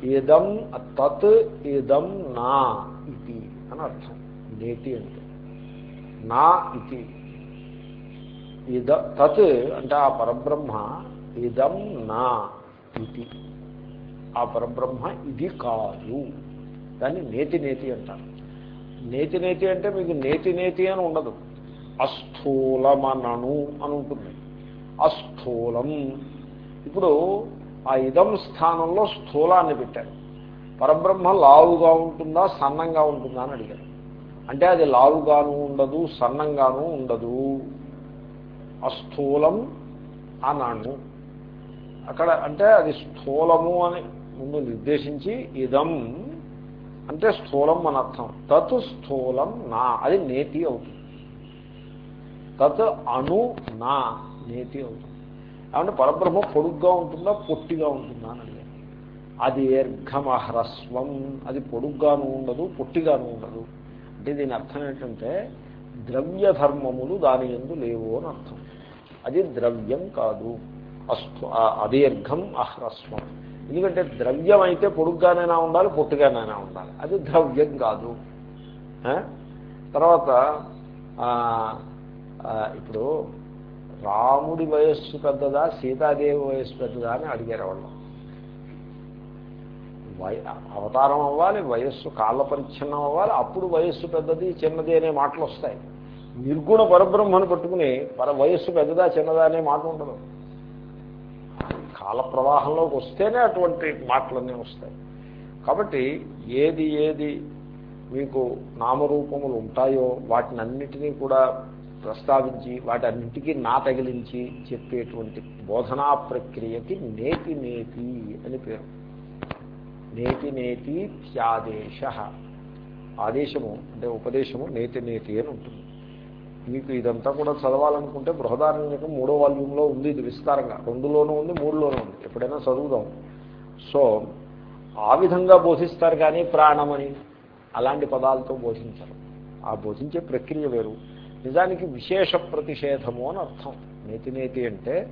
ఇదం తత్ ఇదం నా ఇది అని అర్థం. నేతి అంటే నా ఇది. ఇద తత్ అంటే ఆ పరబ్రహ్మ ఇదం నా ఇది. ఆ పరబ్రహ్మ ఇది కాదు. దాన్ని నేతి నేతి అంటారు. నేతి నేతి అంటే మీకు నేతి నేతి అని ఉండదు. అస్థూలమనను అని ఉంటుంది అస్థూలం. ఇప్పుడు ఆ ఇదం స్థానంలో స్థూలాన్ని పెట్టారు. పరబ్రహ్మ లావుగా ఉంటుందా సన్నంగా ఉంటుందా అని అడిగారు. అంటే అది లావుగాను ఉండదు సన్నంగాను ఉండదు. అస్థూలం అన్నాను అక్కడ అంటే అది స్థూలము అని ముందు నిర్దేశించి ఇదం అంటే స్థూలం అని అర్థం. తత్ స్థూలం నా అది నేతి అవుతుంది. తత్ అణు నా నేతి అవుతుంది. ఏమంటే పరబ్రహ్మ పొడుగ్గా ఉంటుందా పొట్టిగా ఉంటుందా అని అడిగారు అది దీర్ఘమహ్రస్వం అది పొడుగ్గాను ఉండదు పొట్టిగాను ఉండదు. అంటే దీని అర్థం ఏంటంటే ద్రవ్య ధర్మములు దాని ఎందు లేవు అని అర్థం. అది ద్రవ్యం కాదు. అస్థు అదీర్ఘం అహ్రస్వం. ఎందుకంటే ద్రవ్యం అయితే పొడుగ్గానైనా ఉండాలి పొట్టుగానైనా ఉండాలి. అది ద్రవ్యం కాదు. తర్వాత ఇప్పుడు రాముడి వయస్సు పెద్దదా సీతాదేవి వయస్సు పెద్దదా అని అడిగారు వాళ్ళు. అవతారం అవ్వాలి వయస్సు కాళ్ళ పరిచ్ఛిన్నం అవ్వాలి అప్పుడు వయస్సు పెద్దది చిన్నది అనే మాటలు వస్తాయి. నిర్గుణ పరబ్రహ్మను పట్టుకుని పర వయస్సు పెద్దదా చిన్నదా అనే మాట ఉండదు. కాల ప్రవాహంలోకి వస్తేనే అటువంటి మాటలన్నీ వస్తాయి. కాబట్టి ఏది ఏది మీకు నామరూపములు ఉంటాయో వాటినన్నిటినీ కూడా ప్రస్తావించి వాటన్నింటికి నా తగిలించి చెప్పేటువంటి బోధనా ప్రక్రియకి నేతి నేతి అని పేరు. నేతి నేతి త్యాదేశ ఆదేశము అంటే ఉపదేశము నేతి నేతి అని ఉంటుంది. మీకు ఇదంతా కూడా చదవాలనుకుంటే బృహదారణ్యకం మూడో వాల్యూంలో ఉంది ఇది విస్తారంగా. రెండులోనూ ఉంది మూడులోనూ ఉంది. ఎప్పుడైనా చదువుదాం. సో ఆ విధంగా బోధిస్తారు కానీ ప్రాణమని అలాంటి పదాలతో బోధించరు. ఆ బోధించే ప్రక్రియ వేరు. నిజానికి విశేష ప్రతిషేధము అని అర్థం. నేతి నేతి అంటే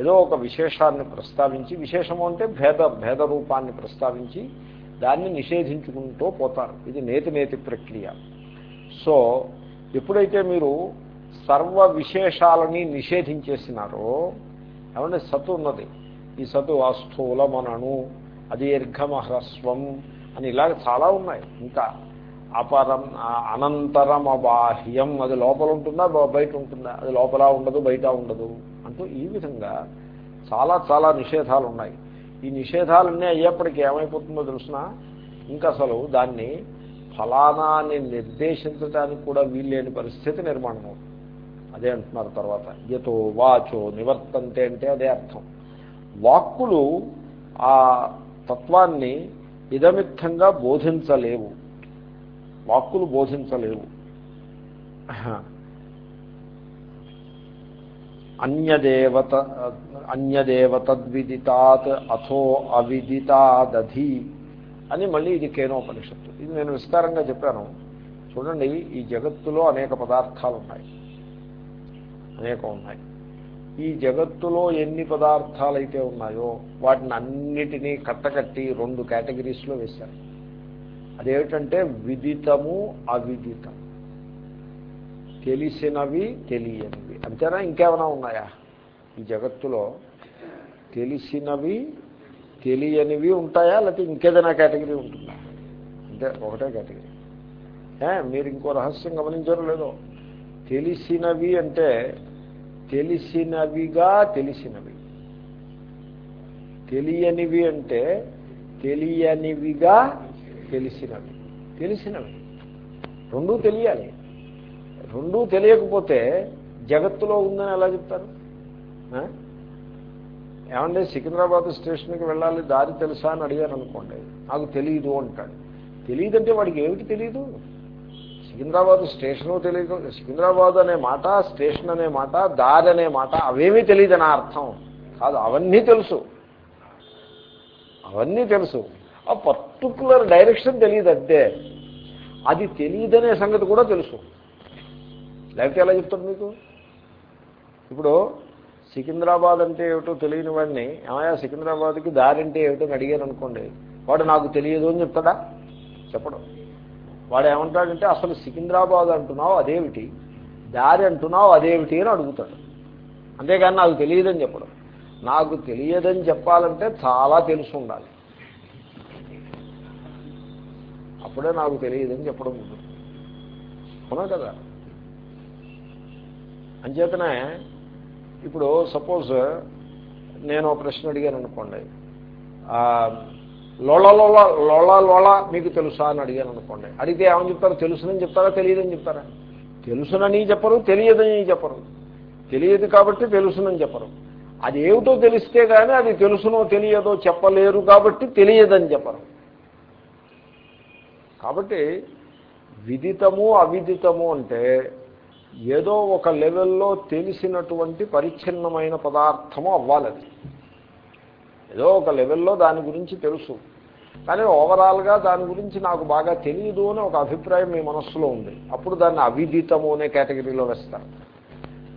ఏదో ఒక విశేషాన్ని ప్రస్తావించి విశేషము అంటే భేద భేద రూపాన్ని ప్రస్తావించి దాన్ని నిషేధించుకుంటూ పోతారు. ఇది నేతి నేతి ప్రక్రియ. సో ఎప్పుడైతే మీరు సర్వ విశేషాలని నిషేధించేసినారో ఏమంటే సతు ఉన్నది. ఈ సతు అస్థూలమనను దీర్ఘమహ్రస్వం అని ఇలాగ చాలా ఉన్నాయి. ఇంకా అపరం అనంతరం అబాహ్యం అది లోపల ఉంటుందా బయట ఉంటుందా అది లోపల ఉండదు బయట ఉండదు అంటూ ఈ విధంగా చాలా చాలా నిషేధాలు ఉన్నాయి ఈ నిషేధాలన్నీ అయ్యేప్పటికీ ఏమైపోతుందో తెలిసిన? ఇంకా అసలు దాన్ని ఫలానాన్ని నిర్దేశించడానికి కూడా వీల్లేని పరిస్థితి నిర్మాణం అవుతుంది. అదే అంటున్నారు తర్వాత. యతో వాచో నివర్తంతే అంటే అదే అర్థం. వాక్కులు ఆ తత్వాన్ని ఇదమిత్తంగా బోధించలేవు. వాక్కులు బోధించలేవు. అన్యదేవత అన్యదేవతద్విదితాత్ అథో అవిదితాదధి అని మళ్ళీ ఇది కేనోపనిషత్తు. ఇది నేను విస్తారంగా చెప్పాను. చూడండి ఈ జగత్తులో అనేక పదార్థాలు ఉన్నాయి అనేకం ఉన్నాయి. ఈ జగత్తులో ఎన్ని పదార్థాలు అయితే ఉన్నాయో వాటిని అన్నిటినీ కట్టకట్టి రెండు కేటగిరీస్లో వేశారు. అదేమిటంటే విదితము అవిదితం. తెలిసినవి తెలియనివి. అంతేనా? ఇంకేమైనా ఉన్నాయా? ఈ జగత్తులో తెలిసినవి తెలియనివి ఉంటాయా? లేకపోతే ఇంకేదైనా కేటగిరీ ఉంటుందా? అంటే ఒకటే కేటగిరీ. మీరు ఇంకో రహస్యం గమనించారో లేదో. తెలిసినవి అంటే తెలిసినవిగా తెలిసినవి. తెలియనివి అంటే తెలియనివిగా తెలిసినవి. తెలిసినవి. రెండూ తెలియాలి. రెండూ తెలియకపోతే జగత్తులో ఉందని ఎలా చెప్తారు? ఏమంటే సికింద్రాబాద్ స్టేషన్కి వెళ్ళాలి దారి తెలుసా అని అడిగారు అనుకోండి. నాకు తెలియదు అంటాడు. తెలియదంటే వాడికి ఏమిటి తెలియదు సికింద్రాబాద్ స్టేషను తెలియదు సికింద్రాబాద్ అనే మాట స్టేషన్ అనే మాట దారి అనే మాట అవేమీ తెలియదు అని అర్థం కాదు. అవన్నీ తెలుసు. అవన్నీ తెలుసు. ఆ పర్టికులర్ డైరెక్షన్ తెలియదు అంతే. అది తెలియదనే సంగతి కూడా తెలుసు. లేకపోతే ఎలా చెప్తాడు మీకు? ఇప్పుడు సికింద్రాబాద్ అంటే ఏమిటో తెలియని వాడిని ఏమయ్యా సికింద్రాబాద్కి దారి అంటే ఏమిటో అని అడిగాను అనుకోండి వాడు నాకు తెలియదు అని చెప్తాడా? చెప్పడం. వాడు ఏమంటాడంటే అసలు సికింద్రాబాద్ అంటున్నావు అదేమిటి? దారి అంటున్నావు అదేమిటి అని అడుగుతాడు. అంతేగాని నాకు తెలియదని చెప్పడం. నాకు తెలియదని చెప్పాలంటే చాలా తెలుసు ఉండాలి అప్పుడే నాకు తెలియదని చెప్పడం ఉంటుంది అవునా కదా? అంచేతనే ఇప్పుడు సపోజ్ నేను ప్రశ్న అడిగాను అనుకోండి. లోళ లోళ లోళ లోళ మీకు తెలుసా అని అడిగాను అనుకోండి. అడిగితే ఏమని చెప్తారు? తెలుసునని చెప్తారా? తెలియదని చెప్తారా? తెలుసునని చెప్పరు తెలియదని చెప్పరు. తెలియదు కాబట్టి తెలుసునని చెప్పరు. అది ఏమిటో తెలిస్తే కానీ అది తెలుసునో తెలియదో చెప్పలేరు కాబట్టి తెలియదని చెప్పరు. కాబట్టి విదితము అవిదితము అంటే ఏదో ఒక లెవెల్లో తెలిసినటువంటి పరిచ్ఛిన్నమైన పదార్థము అవ్వాలి అది ఏదో ఒక లెవెల్లో దాని గురించి తెలుసు. కానీ ఓవరాల్గా దాని గురించి నాకు బాగా తెలియదు అని ఒక అభిప్రాయం మీ మనస్సులో ఉంది. అప్పుడు దాన్ని అవిదితము అనే కేటగిరీలో వేస్తారు.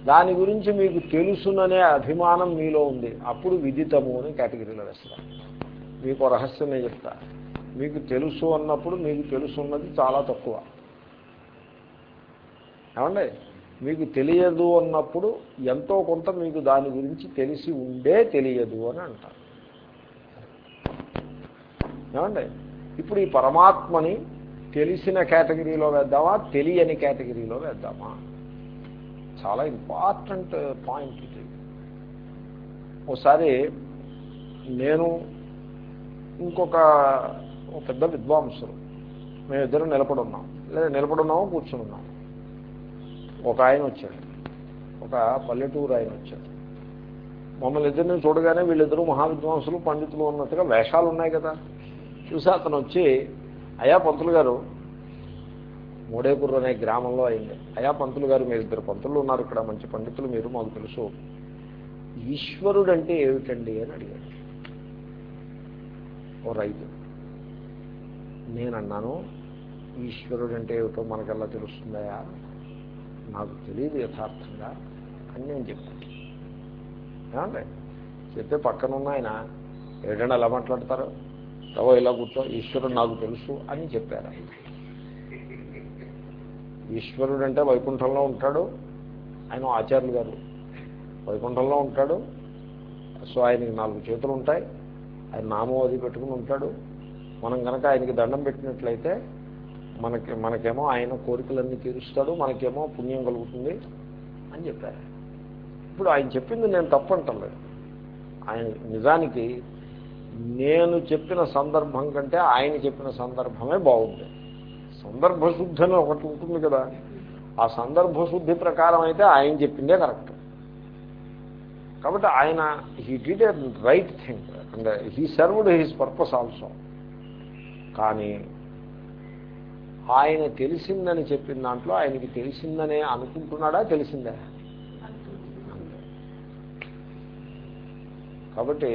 దాని గురించి మీకు తెలుసుననే అభిమానం మీలో ఉంది. అప్పుడు విదితము అనే కేటగిరీలో వేస్తారు. మీకు రహస్యం నేను మీకు తెలుసు అన్నప్పుడు మీకు తెలుసున్నది చాలా తక్కువ. ఏమండి? మీకు తెలియదు అన్నప్పుడు ఎంతో కొంత మీకు దాని గురించి తెలిసి ఉండే తెలియదు అని అంటారు. ఏమండి? ఇప్పుడు ఈ పరమాత్మని తెలిసిన కేటగిరీలో వేద్దామా? తెలియని కేటగిరీలో వేద్దామా? చాలా ఇంపార్టెంట్ పాయింట్ ఇది. ఒకసారి నేను ఇంకొక పెద్ద విద్వాంసులు మేమిద్దరం నిలబడున్నాం. లేదా నిలబడున్నాము కూర్చుని ఒక ఆయన వచ్చాడు. ఒక పల్లెటూరు ఆయన వచ్చాడు. మమ్మల్ని ఇద్దరిని చూడగానే వీళ్ళిద్దరూ మహావిద్వాంసులు పండితులు ఉన్నట్టుగా వేషాలు ఉన్నాయి కదా. చూసి అతను వచ్చి అయా పంతులు గారు మూడేపూర్ అనే గ్రామంలో అయింది. అయా పంతులు గారు మీరు ఇద్దరు పంతులు ఉన్నారు ఇక్కడ మంచి పండితులు మీరు మాకు తెలుసు. ఈశ్వరుడు అంటే ఏమిటండి? అని అడిగాడు. ఓ రైతు. నేనన్నాను ఈశ్వరుడు అంటే ఏమిటో మనకల్లా తెలుస్తుందా? నాకు తెలియదు యథార్థంగా అని నేను చెప్పాను. ఏమండి? చెప్తే పక్కనున్న ఆయన ఏదైనా ఎలా మాట్లాడతారు? రవో ఇలా కూర్చో ఈశ్వరుడు నాకు తెలుసు అని చెప్పారు. ఈశ్వరుడు అంటే వైకుంఠంలో ఉంటాడు ఆయన ఆచార్యులు గారు. వైకుంఠంలో ఉంటాడు సో ఆయనకి నాలుగు చేతులు ఉంటాయి ఆయన నామం అది పెట్టుకుని ఉంటాడు. మనం కనుక ఆయనకి దండం పెట్టినట్లయితే మనకి మనకేమో ఆయన కోరికలన్నీ తీరుస్తాడు మనకేమో పుణ్యం కలుగుతుంది అని చెప్పారు. ఇప్పుడు ఆయన చెప్పింది నేను తప్పంటలేదు. ఆయన నిజానికి నేను చెప్పిన సందర్భం కంటే ఆయన చెప్పిన సందర్భమే బాగుంది. సందర్భశుద్ధి అని ఒకటి ఉంటుంది కదా. ఆ సందర్భశుద్ధి ప్రకారం అయితే ఆయన చెప్పిందే కరెక్ట్. కాబట్టి ఆయన he did a right thing and he served his purpose also కానీ ఆయన తెలిసిందని చెప్పిన దాంట్లో ఆయనకి తెలిసిందనే అనుకుంటున్నాడా? తెలిసిందా? కాబట్టి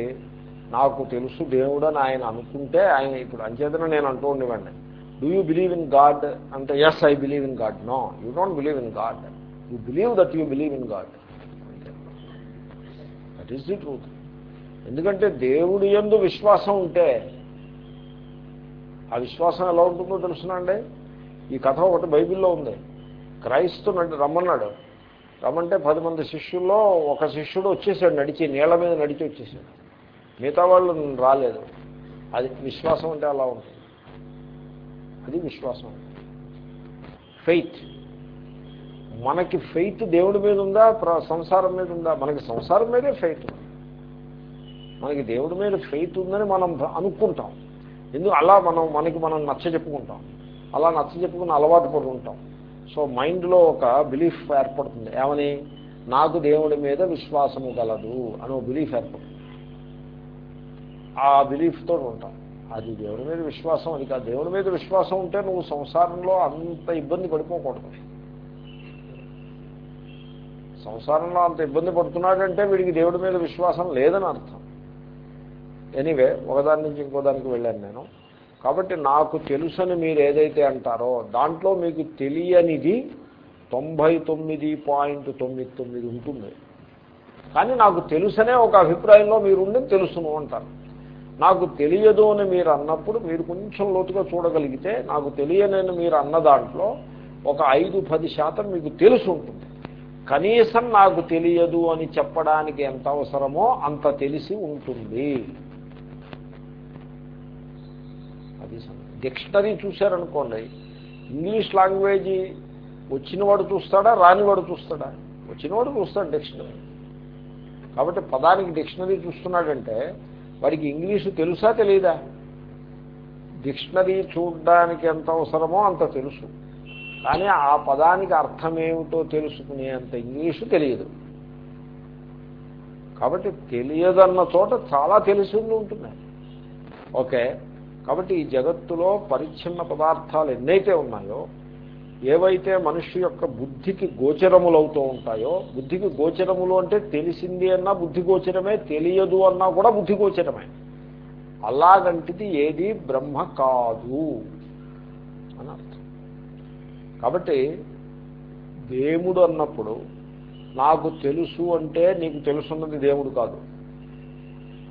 నాకు తెలుసు దేవుడని ఆయన అనుకుంటే ఆయన ఇప్పుడు అంచేతన నేను అంటూ ఉండేవాడిని. Do you believe in God అంటే yes I believe in God no you don't believe in God you believe that you believe in God that is the truth ఎందుకంటే దేవుడి ఎందు విశ్వాసం ఉంటే ఆ విశ్వాసం ఎలా ఉంటుందో తెలుసునండి ఈ కథ ఒకటి బైబిల్లో ఉంది. క్రైస్తు రమ్మన్నాడు. రమ్మంటే పది మంది శిష్యుల్లో ఒక శిష్యుడు వచ్చేసాడు నడిచి నీళ్ళ మీద నడిచి వచ్చేసాడు. మిగతా వాళ్ళు రాలేదు. అది విశ్వాసం అంటే అలా ఉంటుంది. అది విశ్వాసం. ఫెయిత్. మనకి ఫెయిత్ దేవుడి మీద ఉందా? సంసారం మీద ఉందా? మనకి సంసారం మీదే ఫెయిత్. మనకి దేవుడి మీద ఫెయిత్ ఉందని మనం అనుకుంటాం. ఎందుకు అలా మనం మనకి మనం నచ్చ చెప్పుకుంటాం. అలా నచ్చ చెప్పుకుని అలవాటు పడుకుంటాం. సో మైండ్లో ఒక బిలీఫ్ ఏర్పడుతుంది. ఏమని? నాకు దేవుడి మీద విశ్వాసము గలదు అని ఒక బిలీఫ్ ఏర్పడుతుంది. ఆ బిలీఫ్తో ఉంటాం. అది దేవుడి మీద విశ్వాసం అది కాదు. దేవుడి మీద విశ్వాసం ఉంటే నువ్వు సంసారంలో అంత ఇబ్బంది పడిపోకూడదు. సంసారంలో అంత ఇబ్బంది పడుతున్నాడంటే వీడికి దేవుడి మీద విశ్వాసం లేదని అర్థం. ఎనీవే ఒకదాని నుంచి ఇంకో దానికి వెళ్ళాను నేను. కాబట్టి నాకు తెలుసని మీరు ఏదైతే అంటారో దాంట్లో మీకు తెలియనిది తొంభై తొమ్మిది పాయింట్ తొమ్మిది తొమ్మిది ఉంటుంది. కానీ నాకు తెలుసనే ఒక అభిప్రాయంలో మీరుండి తెలుసును అంటారు. నాకు తెలియదు అని మీరు అన్నప్పుడు మీరు కొంచెం లోతుగా చూడగలిగితే నాకు తెలియనని మీరు అన్న దాంట్లో ఒక ఐదు పది శాతం మీకు తెలుసు ఉంటుంది. కనీసం నాకు తెలియదు అని చెప్పడానికి ఎంత అవసరమో అంత తెలిసి ఉంటుంది. అది డిక్షనరీ చూశారనుకోండి ఇంగ్లీష్ లాంగ్వేజ్ వచ్చినవాడు చూస్తాడా రానివాడు చూస్తాడా? వచ్చినవాడు చూస్తాడు డిక్షనరీ. కాబట్టి పదానికి డిక్షనరీ చూస్తున్నాడంటే వాడికి ఇంగ్లీషు తెలుసా తెలియదా డిక్షనరీ చూడడానికి ఎంత అవసరమో అంత తెలుసు. కానీ ఆ పదానికి అర్థమేమిటో తెలుసుకునే అంత ఇంగ్లీషు తెలియదు. కాబట్టి తెలియదన్న చోట చాలా తెలిసి ఉంటుంది ఓకే. కాబట్టి ఈ జగత్తులో పరిచ్ఛిన్న పదార్థాలు ఎన్నైతే ఉన్నాయో ఏవైతే మనిషి యొక్క బుద్ధికి గోచరములవుతూ ఉంటాయో బుద్ధికి గోచరములు అంటే తెలిసింది అన్నా బుద్ధి గోచరమే తెలియదు అన్నా కూడా బుద్ధి గోచరమే. అలాగంటిది ఏది బ్రహ్మ కాదు అని అర్థం. కాబట్టి దేవుడు అన్నప్పుడు నాకు తెలుసు అంటే నీకు తెలుసున్నది దేవుడు కాదు.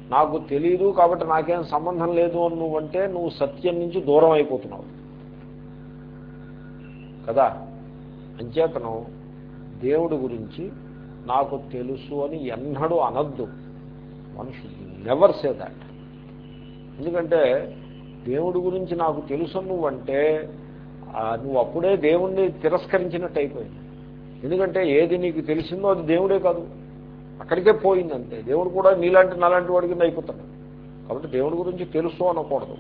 నాకు తెలియదు కాబట్టి నాకేం సంబంధం లేదు అని నువ్వంటే నువ్వు సత్యం నుంచి దూరం అయిపోతున్నావు. కదా? అంచేతనం దేవుడి గురించి నాకు తెలుసు అని ఎన్నడూ అనద్దు. మనుషు నెవర్ సే దాట్ ఎందుకంటే దేవుడి గురించి నాకు తెలుసు నువ్వంటే నువ్వు అప్పుడే దేవుణ్ణి తిరస్కరించినట్టు అయిపోయింది. ఎందుకంటే ఏది నీకు తెలిసిందో అది దేవుడే కాదు. అక్కడికే పోయిందంతే. దేవుడు కూడా నీలాంటి నాలాంటి వాడి కింద అయిపోతాడు. కాబట్టి దేవుడి గురించి తెలుసు అనకూడదు.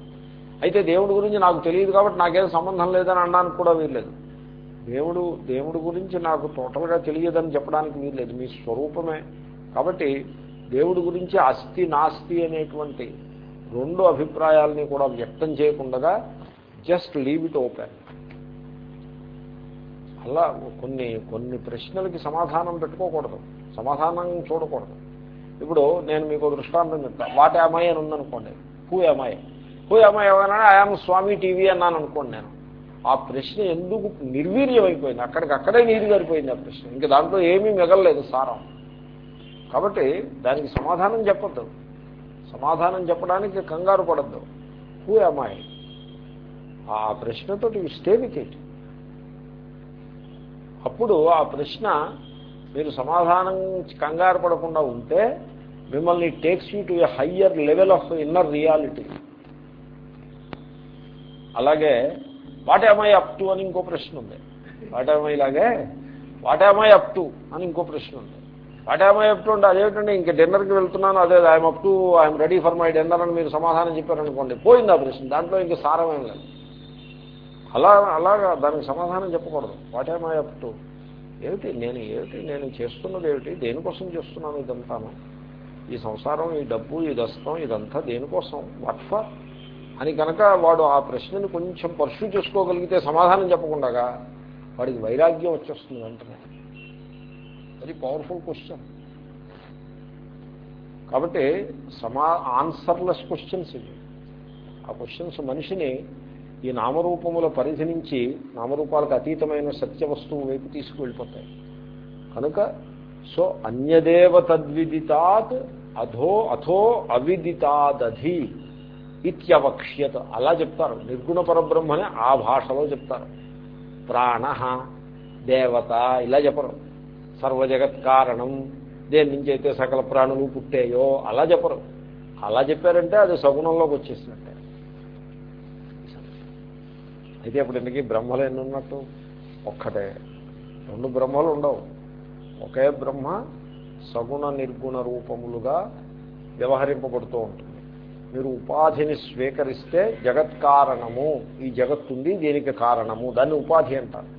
అయితే దేవుడి గురించి నాకు తెలియదు కాబట్టి నాకేం సంబంధం లేదని అనడానికి కూడా వీల్లేదు. దేవుడు దేవుడి గురించి నాకు టోటల్గా తెలియదని చెప్పడానికి వీల్లేదు. మీ స్వరూపమే. కాబట్టి దేవుడి గురించి అస్థి నాస్తి అనేటువంటి రెండు అభిప్రాయాలని కూడా వ్యక్తం చేయకుండా జస్ట్ లీవ్ ఇట్ ఓపెన్. అలా కొన్ని కొన్ని ప్రశ్నలకి సమాధానం పెట్టుకోకూడదు. సమాధానం చూడకూడదు. ఇప్పుడు నేను మీకు దృష్టాంతం చెప్తాను వాట్ అమ్మాయి అని ఉందనుకోండి. హూ అమ్మాయి హూ అమ్మాయి ఏమైనా ఐఎమ్ స్వామి టీవీ అన్నాను అనుకోండి నేను. ఆ ప్రశ్న ఎందుకు నిర్వీర్యమైపోయింది? అక్కడికక్కడే అక్కడికి అక్కడే నీరు గారిపోయింది ఆ ప్రశ్న. ఇంకా దాంట్లో ఏమీ మిగలలేదు సారం. కాబట్టి దానికి సమాధానం చెప్పద్దు. సమాధానం చెప్పడానికి కంగారు పడద్దు. హూ అమ్మాయి ఆ ప్రశ్నతో స్టే విత్ ఇట్ అప్పుడు ఆ ప్రశ్న మీరు సమాధానం కంగారు పడకుండా ఉంటే మిమ్మల్ని takes you to a higher level of inner reality అలాగే what am I up to అని ఇంకో ప్రశ్న ఉంది. వాట్ ఏమై ఇలాగే వాట్ ఏమై అప్ టు అని ఇంకో ప్రశ్న ఉంది. వాట్ ఏమై అప్ టు అంటే అదేమిటండి ఇంక డిన్నర్కి వెళ్తున్నాను అదే I'm up to I'm ready for my dinner అని మీరు సమాధానం చెప్పారనుకోండి పోయింది ఆ ప్రశ్న. దాంట్లో ఇంక సారమేం లేదు. అలా అలాగా దానికి సమాధానం చెప్పకూడదు. వాట్ ఏమై అప్ టు ఏమిటి నేను ఏమిటి నేను చేస్తున్నది ఏమిటి? దేనికోసం చేస్తున్నాను ఇదంతాను? ఈ సంసారం ఈ డబ్బు ఈ దస్తం ఇదంతా దేనికోసం? వాట్ ఫర్ అని కనుక వాడు ఆ ప్రశ్నని కొంచెం పర్సూ చేసుకోగలిగితే సమాధానం చెప్పకుండా వాడికి వైరాగ్యం వచ్చేస్తుంది వెంటనే. వెరీ పవర్ఫుల్ క్వశ్చన్ కాబట్టి సమా ఆన్సర్లెస్ క్వశ్చన్స్ ఇవి. ఆ క్వశ్చన్స్ మనిషిని ఈ నామరూపముల పరిధి నుంచి నామరూపాలకు అతీతమైన సత్య వస్తువు వైపు తీసుకువెళ్ళిపోతాయి. కనుక సో అన్యదేవ తద్విదితాత్ అధో అథో అవిదితాదధి ఇత్యవక్ష్యత. అలా చెప్తారు. నిర్గుణ పరబ్రహ్మని ఆ భాషలో చెప్తారు. ప్రాణ దేవత ఇలా చెప్పరు. సర్వజగత్ కారణం దేని నుంచి అయితే సకల ప్రాణులు పుట్టాయో అలా చెప్పరు. అలా చెప్పారంటే అది సగుణంలోకి వచ్చేసినట్టే. అయితే అప్పుడు ఇందుకీ బ్రహ్మలు ఎన్ని ఉన్నట్టు ఒక్కటే. రెండు బ్రహ్మలు ఉండవు ఒకే బ్రహ్మ సగుణ నిర్గుణ రూపములుగా వ్యవహరింపబడుతూ ఉంటుంది. మీరు ఉపాధిని స్వీకరిస్తే జగత్ కారణము. ఈ జగత్తుంది దీనికి కారణము. దాన్ని ఉపాధి అంటారు.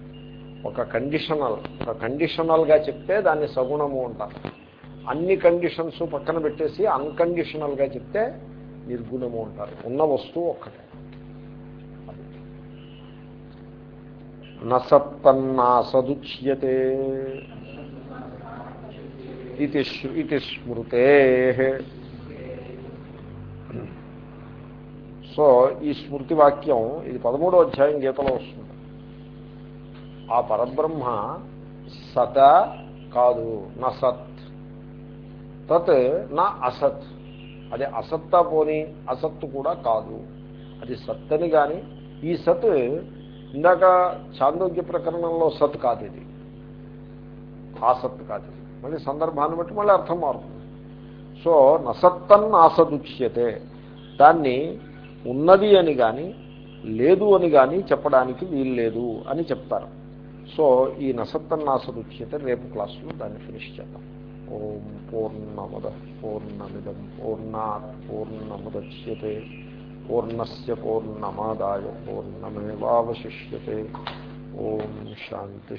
ఒక కండిషనల్ ఒక కండిషనల్గా చెప్తే దాన్ని సగుణము అంటారు. అన్ని కండిషన్స్ పక్కన పెట్టేసి అన్కండిషనల్గా చెప్తే నిర్గుణము అంటారు. ఉన్న వస్తువు ఒక్కటే. నసత్తన్నాసదుచ్యతే ఇది స్మృతే. సో ఈ స్మృతి వాక్యం ఇది పదమూడో అధ్యాయం గీతలో వస్తుంది. ఆ పరబ్రహ్మ సత కాదు నా సత్. తత్ నా అసత్. అది అసత్తా పోని అసత్తు కూడా కాదు. అది సత్ అని కానీ ఈ సత్ ఇందాక చాందోగ్య ప్రకరణంలో సత్ కాదు ఇది ఆసత్ కాదు ఇది మళ్ళీ సందర్భాన్ని బట్టి మళ్ళీ అర్థం మారుతుంది. సో నసత్తన్ ఆసదుచ్యతే. దాన్ని ఉన్నది అని కానీ లేదు అని కానీ చెప్పడానికి వీల్లేదు అని చెప్తారు. సో ఈ నసత్తన్నాసదుచ్యతే రేపు క్లాసులో దాన్ని ఫినిష్ చేద్దాం. ఓం పూర్ణమద పూర్ణమిదం పూర్ణా పూర్ణముద్యతే. పూర్ణస్ పూర్ణమాదాయ పూర్ణమేవాశిష్యే ఓం శాంతి